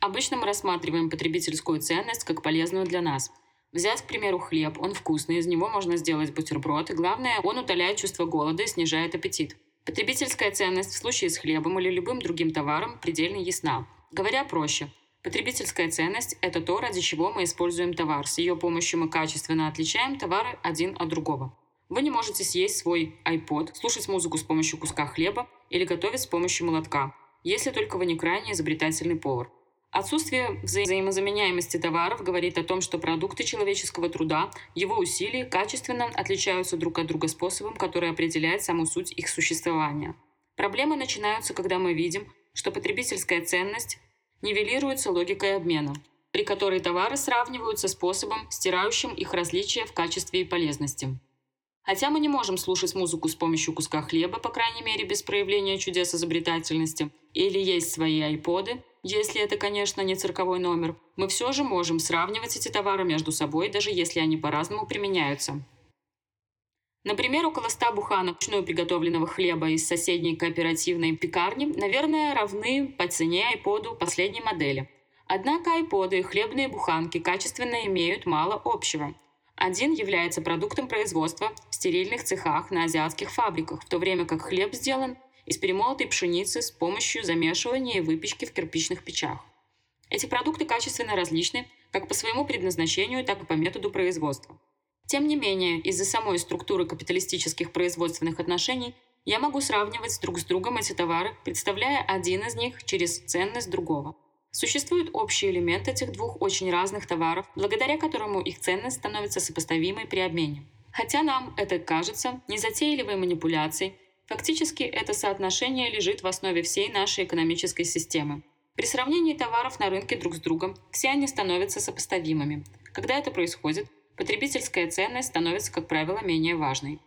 Обычно мы рассматриваем потребительскую ценность как полезную для нас – Взять, к примеру, хлеб, он вкусный, из него можно сделать бутерброд, и главное, он утоляет чувство голода и снижает аппетит. Потребительская ценность в случае с хлебом или любым другим товаром предельно ясна. Говоря проще, потребительская ценность – это то, ради чего мы используем товар. С ее помощью мы качественно отличаем товары один от другого. Вы не можете съесть свой iPod, слушать музыку с помощью куска хлеба или готовить с помощью молотка, если только вы не крайне изобретательный повар. Отсутствие вза взаимозаменяемости товаров говорит о том, что продукты человеческого труда, его усилий качественно отличаются друг от друга способом, который определяет саму суть их существования. Проблемы начинаются, когда мы видим, что потребительская ценность нивелируется логикой обмена, при которой товары сравниваются способом, стирающим их различия в качестве и полезности. Хотя мы не можем слушать музыку с помощью куска хлеба, по крайней мере без проявления чудес изобретательности, или есть свои айподы, если это, конечно, не цирковой номер, мы все же можем сравнивать эти товары между собой, даже если они по-разному применяются. Например, около 100 буханок ручную приготовленного хлеба из соседней кооперативной пекарни, наверное, равны по цене айподу последней модели. Однако айподы и хлебные буханки качественно имеют мало общего. Один является продуктом производства в стерильных цехах на азиатских фабриках, в то время как хлеб сделан из перемолотой пшеницы с помощью замешивания и выпечки в кирпичных печах. Эти продукты качественно различны как по своему предназначению, так и по методу производства. Тем не менее, из-за самой структуры капиталистических производственных отношений я могу сравнивать друг с другом эти товары, представляя один из них через ценность другого. Существует общий элемент этих двух очень разных товаров, благодаря которому их ценность становится сопоставимой при обмене. Хотя нам это кажется незатейливой манипуляцией, фактически это соотношение лежит в основе всей нашей экономической системы. При сравнении товаров на рынке друг с другом все они становятся сопоставимыми. Когда это происходит, потребительская ценность становится, как правило, менее важной.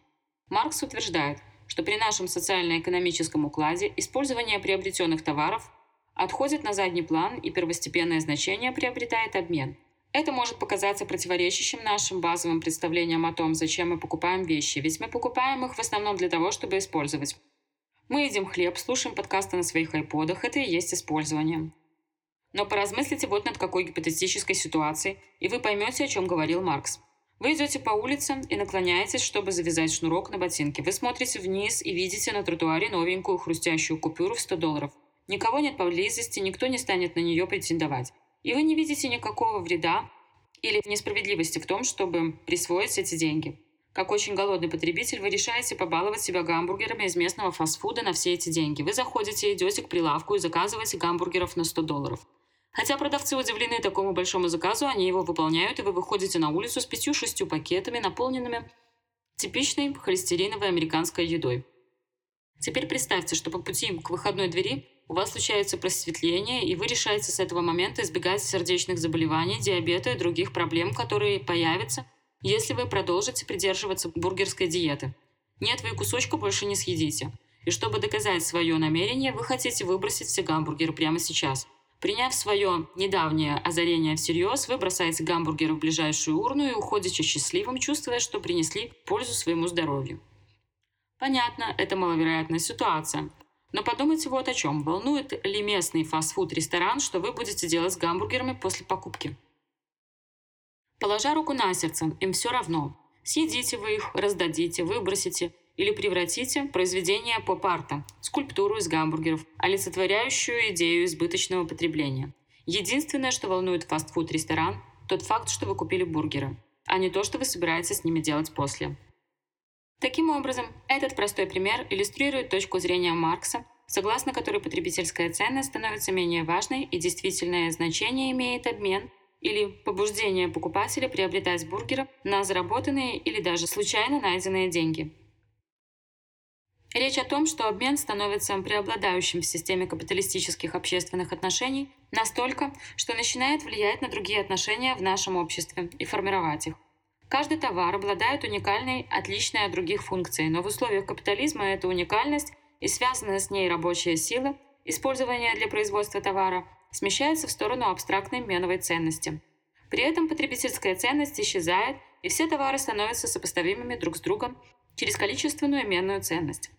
Маркс утверждает, что при нашем социально-экономическом укладе использование приобретенных товаров отходит на задний план и первостепенное значение приобретает обмен. Это может показаться противоречащим нашим базовым представлениям о том, зачем мы покупаем вещи, ведь мы покупаем их в основном для того, чтобы использовать. Мы едим хлеб, слушаем подкасты на своих айподах, это и есть использование. Но поразмыслите вот над какой гипотетической ситуацией, и вы поймете, о чем говорил Маркс. Вы идете по улице и наклоняетесь, чтобы завязать шнурок на ботинке. Вы смотрите вниз и видите на тротуаре новенькую хрустящую купюру в 100 долларов. Никого нет поблизости, никто не станет на нее претендовать. И вы не видите никакого вреда или несправедливости в том, чтобы присвоить эти деньги. Как очень голодный потребитель, вы решаете побаловать себя гамбургерами из местного фастфуда на все эти деньги. Вы заходите, идете к прилавку и заказываете гамбургеров на 100 долларов. Хотя продавцы удивлены такому большому заказу, они его выполняют, и вы выходите на улицу с пятью-шестью пакетами, наполненными типичной холестериновой американской едой. Теперь представьте, что по пути к выходной двери у вас случается просветление, и вы решаете с этого момента избегать сердечных заболеваний, диабета и других проблем, которые появятся, если вы продолжите придерживаться бургерской диеты. Нет, вы кусочка больше не съедите. И чтобы доказать свое намерение, вы хотите выбросить все гамбургеры прямо сейчас. Приняв свое недавнее озарение всерьез, вы бросаете гамбургеры в ближайшую урну и уходите счастливым, чувствуя, что принесли пользу своему здоровью. Понятно, это маловероятная ситуация. Но подумайте вот о чем. Волнует ли местный фастфуд-ресторан, что вы будете делать с гамбургерами после покупки? Положа руку на сердце, им все равно. Съедите вы их, раздадите, выбросите или превратите произведение поп-арта, скульптуру из гамбургеров, олицетворяющую идею избыточного потребления. Единственное, что волнует фастфуд-ресторан, тот факт, что вы купили бургеры, а не то, что вы собираетесь с ними делать после. Таким образом, этот простой пример иллюстрирует точку зрения Маркса, согласно которой потребительская ценность становится менее важной и действительное значение имеет обмен или побуждение покупателя приобретать бургеры на заработанные или даже случайно найденные деньги. Речь о том, что обмен становится преобладающим в системе капиталистических общественных отношений настолько, что начинает влиять на другие отношения в нашем обществе и формировать их. Каждый товар обладает уникальной, отличной от других функцией, но в условиях капитализма эта уникальность и связанная с ней рабочая сила, использование для производства товара, смещается в сторону абстрактной меновой ценности. При этом потребительская ценность исчезает, и все товары становятся сопоставимыми друг с другом через количественную менную ценность.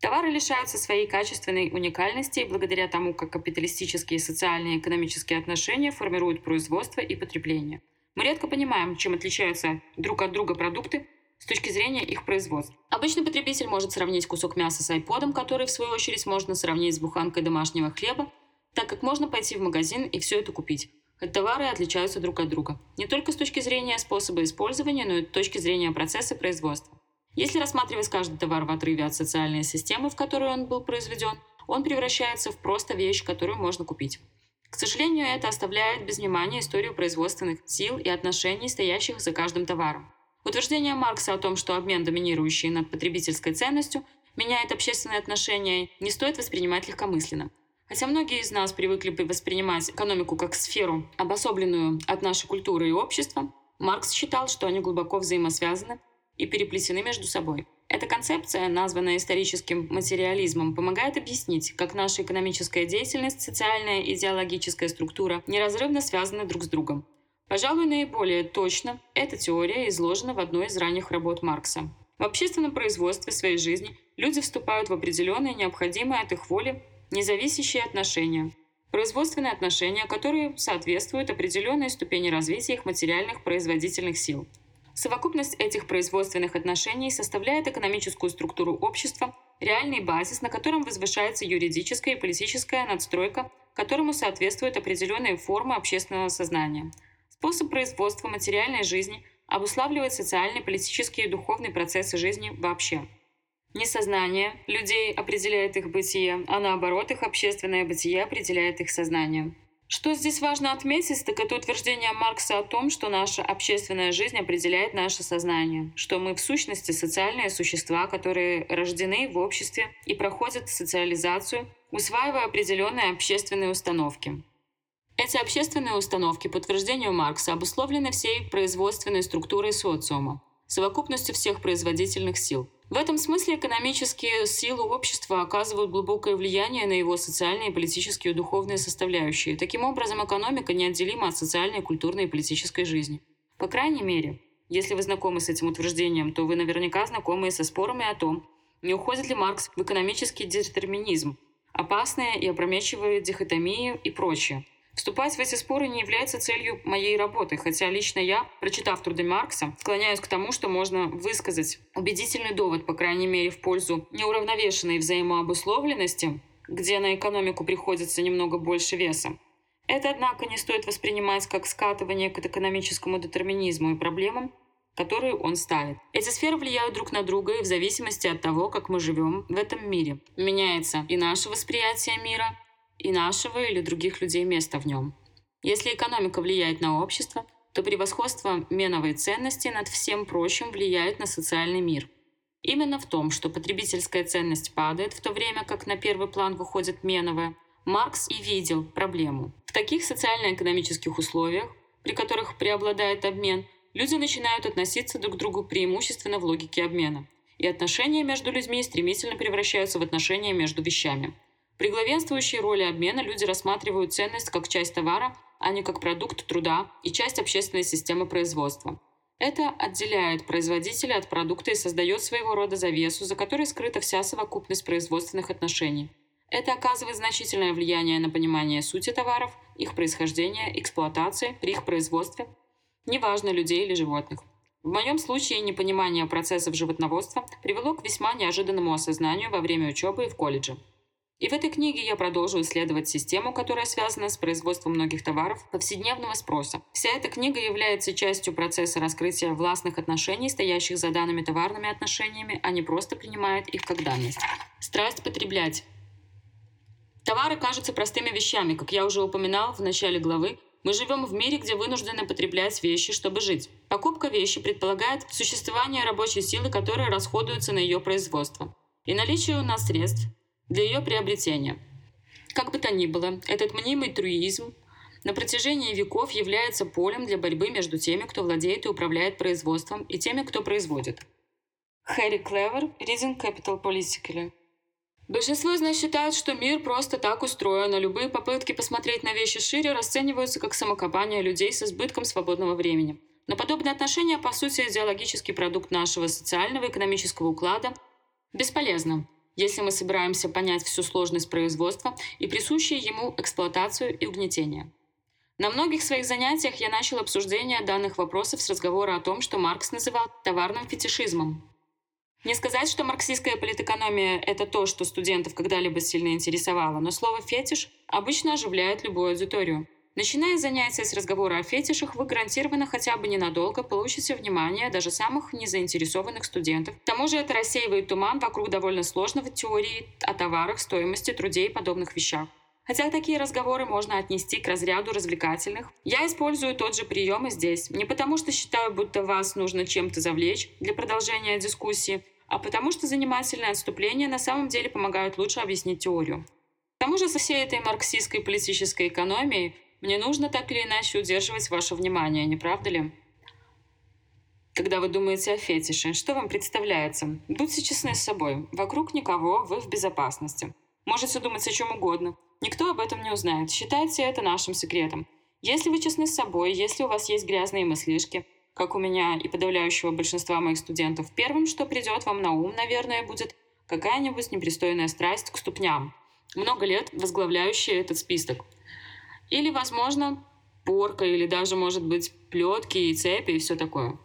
Товары лишаются своей качественной уникальности благодаря тому, как капиталистические социальные и экономические отношения формируют производство и потребление. Мы редко понимаем, чем отличаются друг от друга продукты с точки зрения их производства. Обычный потребитель может сравнить кусок мяса с айподом, который, в свою очередь, можно сравнить с буханкой домашнего хлеба, так как можно пойти в магазин и все это купить. Хоть товары отличаются друг от друга. Не только с точки зрения способа использования, но и с точки зрения процесса производства. Если рассматривать каждый товар в отрыве от социальной системы, в которой он был произведен, он превращается в просто вещь, которую можно купить. К сожалению, это оставляет без внимания историю производственных сил и отношений, стоящих за каждым товаром. Утверждение Маркса о том, что обмен, доминирующий над потребительской ценностью, меняет общественные отношения, не стоит воспринимать легкомысленно. Хотя многие из нас привыкли воспринимать экономику как сферу, обособленную от нашей культуры и общества, Маркс считал, что они глубоко взаимосвязаны и переплетены между собой. Эта концепция, названная историческим материализмом, помогает объяснить, как наша экономическая деятельность, социальная и идеологическая структура неразрывно связаны друг с другом. Пожалуй, наиболее точно эта теория изложена в одной из ранних работ Маркса. В общественном производстве своей жизни люди вступают в определенные необходимые от их воли независящие отношения. Производственные отношения, которые соответствуют определенной ступени развития их материальных производительных сил. Совокупность этих производственных отношений составляет экономическую структуру общества, реальный базис, на котором возвышается юридическая и политическая надстройка, которому соответствуют определенные формы общественного сознания. Способ производства материальной жизни обуславливает социальные, политические и духовные процессы жизни вообще. Не сознание людей определяет их бытие, а наоборот их общественное бытие определяет их сознание. Что здесь важно отметить, так это утверждение Маркса о том, что наша общественная жизнь определяет наше сознание, что мы в сущности социальные существа, которые рождены в обществе и проходят социализацию, усваивая определенные общественные установки. Эти общественные установки, по утверждению Маркса, обусловлены всей производственной структурой социума, совокупностью всех производительных сил – в этом смысле экономические силы общества оказывают глубокое влияние на его социальные, политические и духовные составляющие. Таким образом, экономика неотделима от социальной, культурной и политической жизни. По крайней мере, если вы знакомы с этим утверждением, то вы наверняка знакомы со спорами о том, не уходит ли Маркс в экономический детерминизм, опасные и опрометчивые дихотомии и прочее. Вступать в эти споры не является целью моей работы, хотя лично я, прочитав труды Маркса, склоняюсь к тому, что можно высказать убедительный довод, по крайней мере, в пользу неуравновешенной взаимообусловленности, где на экономику приходится немного больше веса. Это, однако, не стоит воспринимать как скатывание к экономическому детерминизму и проблемам, которые он ставит. Эти сферы влияют друг на друга и в зависимости от того, как мы живем в этом мире. Меняется и наше восприятие мира, и нашего или других людей места в нем. Если экономика влияет на общество, то превосходство меновой ценности над всем прочим влияет на социальный мир. Именно в том, что потребительская ценность падает, в то время как на первый план выходит меновая, Маркс и видел проблему. В таких социально-экономических условиях, при которых преобладает обмен, люди начинают относиться друг к другу преимущественно в логике обмена, и отношения между людьми стремительно превращаются в отношения между вещами – при главенствующей роли обмена люди рассматривают ценность как часть товара, а не как продукт труда и часть общественной системы производства. Это отделяет производителя от продукта и создает своего рода завесу, за которой скрыта вся совокупность производственных отношений. Это оказывает значительное влияние на понимание сути товаров, их происхождения, эксплуатации при их производстве, неважно людей или животных. В моем случае непонимание процессов животноводства привело к весьма неожиданному осознанию во время учебы и в колледже. И в этой книге я продолжу исследовать систему, которая связана с производством многих товаров повседневного спроса. Вся эта книга является частью процесса раскрытия властных отношений, стоящих за данными товарными отношениями, а не просто принимает их как данность. Страсть потреблять. Товары кажутся простыми вещами, как я уже упоминал в начале главы, мы живем в мире, где вынуждены потреблять вещи, чтобы жить. Покупка вещи предполагает существование рабочей силы, которая расходуется на ее производство. И наличие у нас средств, для ее приобретения. Как бы то ни было, этот мнимый труизм на протяжении веков является полем для борьбы между теми, кто владеет и управляет производством, и теми, кто производит. Хэри Клевер, Reading Capital Politically. Большинство из нас считают, что мир просто так устроен, а любые попытки посмотреть на вещи шире расцениваются как самокопание людей с избытком свободного времени. Но подобное отношение, по сути, идеологический продукт нашего социального и экономического уклада, бесполезно если мы собираемся понять всю сложность производства и присущую ему эксплуатацию и угнетение. На многих своих занятиях я начал обсуждение данных вопросов с разговора о том, что Маркс называл товарным фетишизмом. Не сказать, что марксистская политэкономия – это то, что студентов когда-либо сильно интересовало, но слово «фетиш» обычно оживляет любую аудиторию – Начиная занятия с разговора о фетишах, вы гарантированно хотя бы ненадолго получите внимание даже самых незаинтересованных студентов. К тому же это рассеивает туман вокруг довольно сложного теории о товарах, стоимости, труде и подобных вещах. Хотя такие разговоры можно отнести к разряду развлекательных, я использую тот же прием и здесь. Не потому что считаю, будто вас нужно чем-то завлечь для продолжения дискуссии, а потому что занимательные отступления на самом деле помогают лучше объяснить теорию. К тому же со всей этой марксистской политической экономией мне нужно так или иначе удерживать ваше внимание, не правда ли? Когда вы думаете о фетише, что вам представляется? Будьте честны с собой. Вокруг никого, вы в безопасности. Можете думать о чем угодно. Никто об этом не узнает. Считайте это нашим секретом. Если вы честны с собой, если у вас есть грязные мыслишки, как у меня и подавляющего большинства моих студентов, первым, что придет вам на ум, наверное, будет какая-нибудь непристойная страсть к ступням, много лет возглавляющая этот список. Или, возможно, порка, или даже, может быть, плетки и цепи и все такое.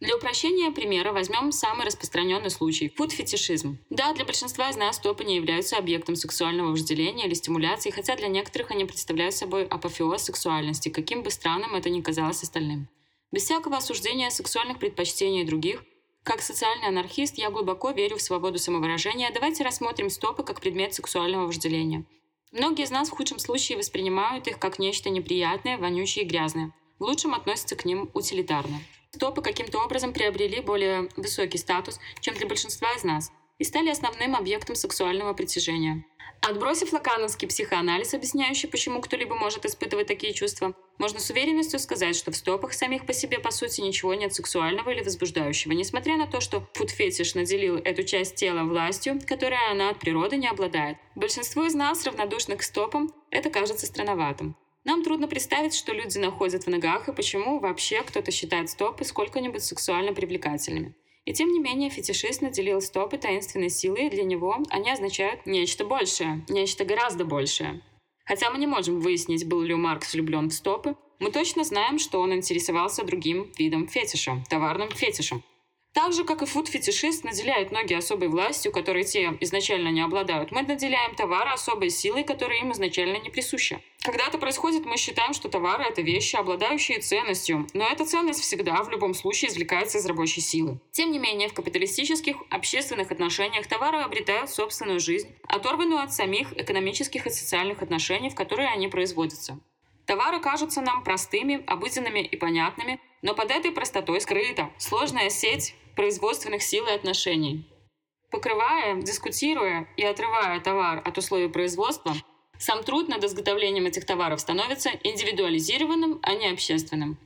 Для упрощения примера возьмем самый распространенный случай – фуд-фетишизм. Да, для большинства из нас стопы не являются объектом сексуального вожделения или стимуляции, хотя для некоторых они представляют собой апофеоз сексуальности, каким бы странным это ни казалось остальным. Без всякого осуждения сексуальных предпочтений других, как социальный анархист, я глубоко верю в свободу самовыражения. Давайте рассмотрим стопы как предмет сексуального вожделения. Многие из нас в худшем случае воспринимают их как нечто неприятное, вонючее и грязное. В лучшем относятся к ним утилитарно. Стопы каким-то образом приобрели более высокий статус, чем для большинства из нас, и стали основным объектом сексуального притяжения. Отбросив лакановский психоанализ, объясняющий, почему кто-либо может испытывать такие чувства, можно с уверенностью сказать, что в стопах самих по себе, по сути, ничего нет сексуального или возбуждающего, несмотря на то, что фуд-фетиш наделил эту часть тела властью, которой она от природы не обладает. Большинству из нас, равнодушных к стопам, это кажется странноватым. Нам трудно представить, что люди находят в ногах и почему вообще кто-то считает стопы сколько-нибудь сексуально привлекательными. И тем не менее, фетишист наделил стопы таинственной силой, и для него они означают нечто большее, нечто гораздо большее. Хотя мы не можем выяснить, был ли Маркс влюблен в стопы, мы точно знаем, что он интересовался другим видом фетиша, товарным фетишем. Так же, как и фуд-фетишист наделяет ноги особой властью, которой те изначально не обладают, мы наделяем товары особой силой, которая им изначально не присуща. Когда это происходит, мы считаем, что товары — это вещи, обладающие ценностью, но эта ценность всегда в любом случае извлекается из рабочей силы. Тем не менее, в капиталистических общественных отношениях товары обретают собственную жизнь, оторванную от самих экономических и социальных отношений, в которые они производятся. Товары кажутся нам простыми, обыденными и понятными, но под этой простотой скрыта сложная сеть производственных сил и отношений. Покрывая, дискутируя и отрывая товар от условий производства, сам труд над изготовлением этих товаров становится индивидуализированным, а не общественным.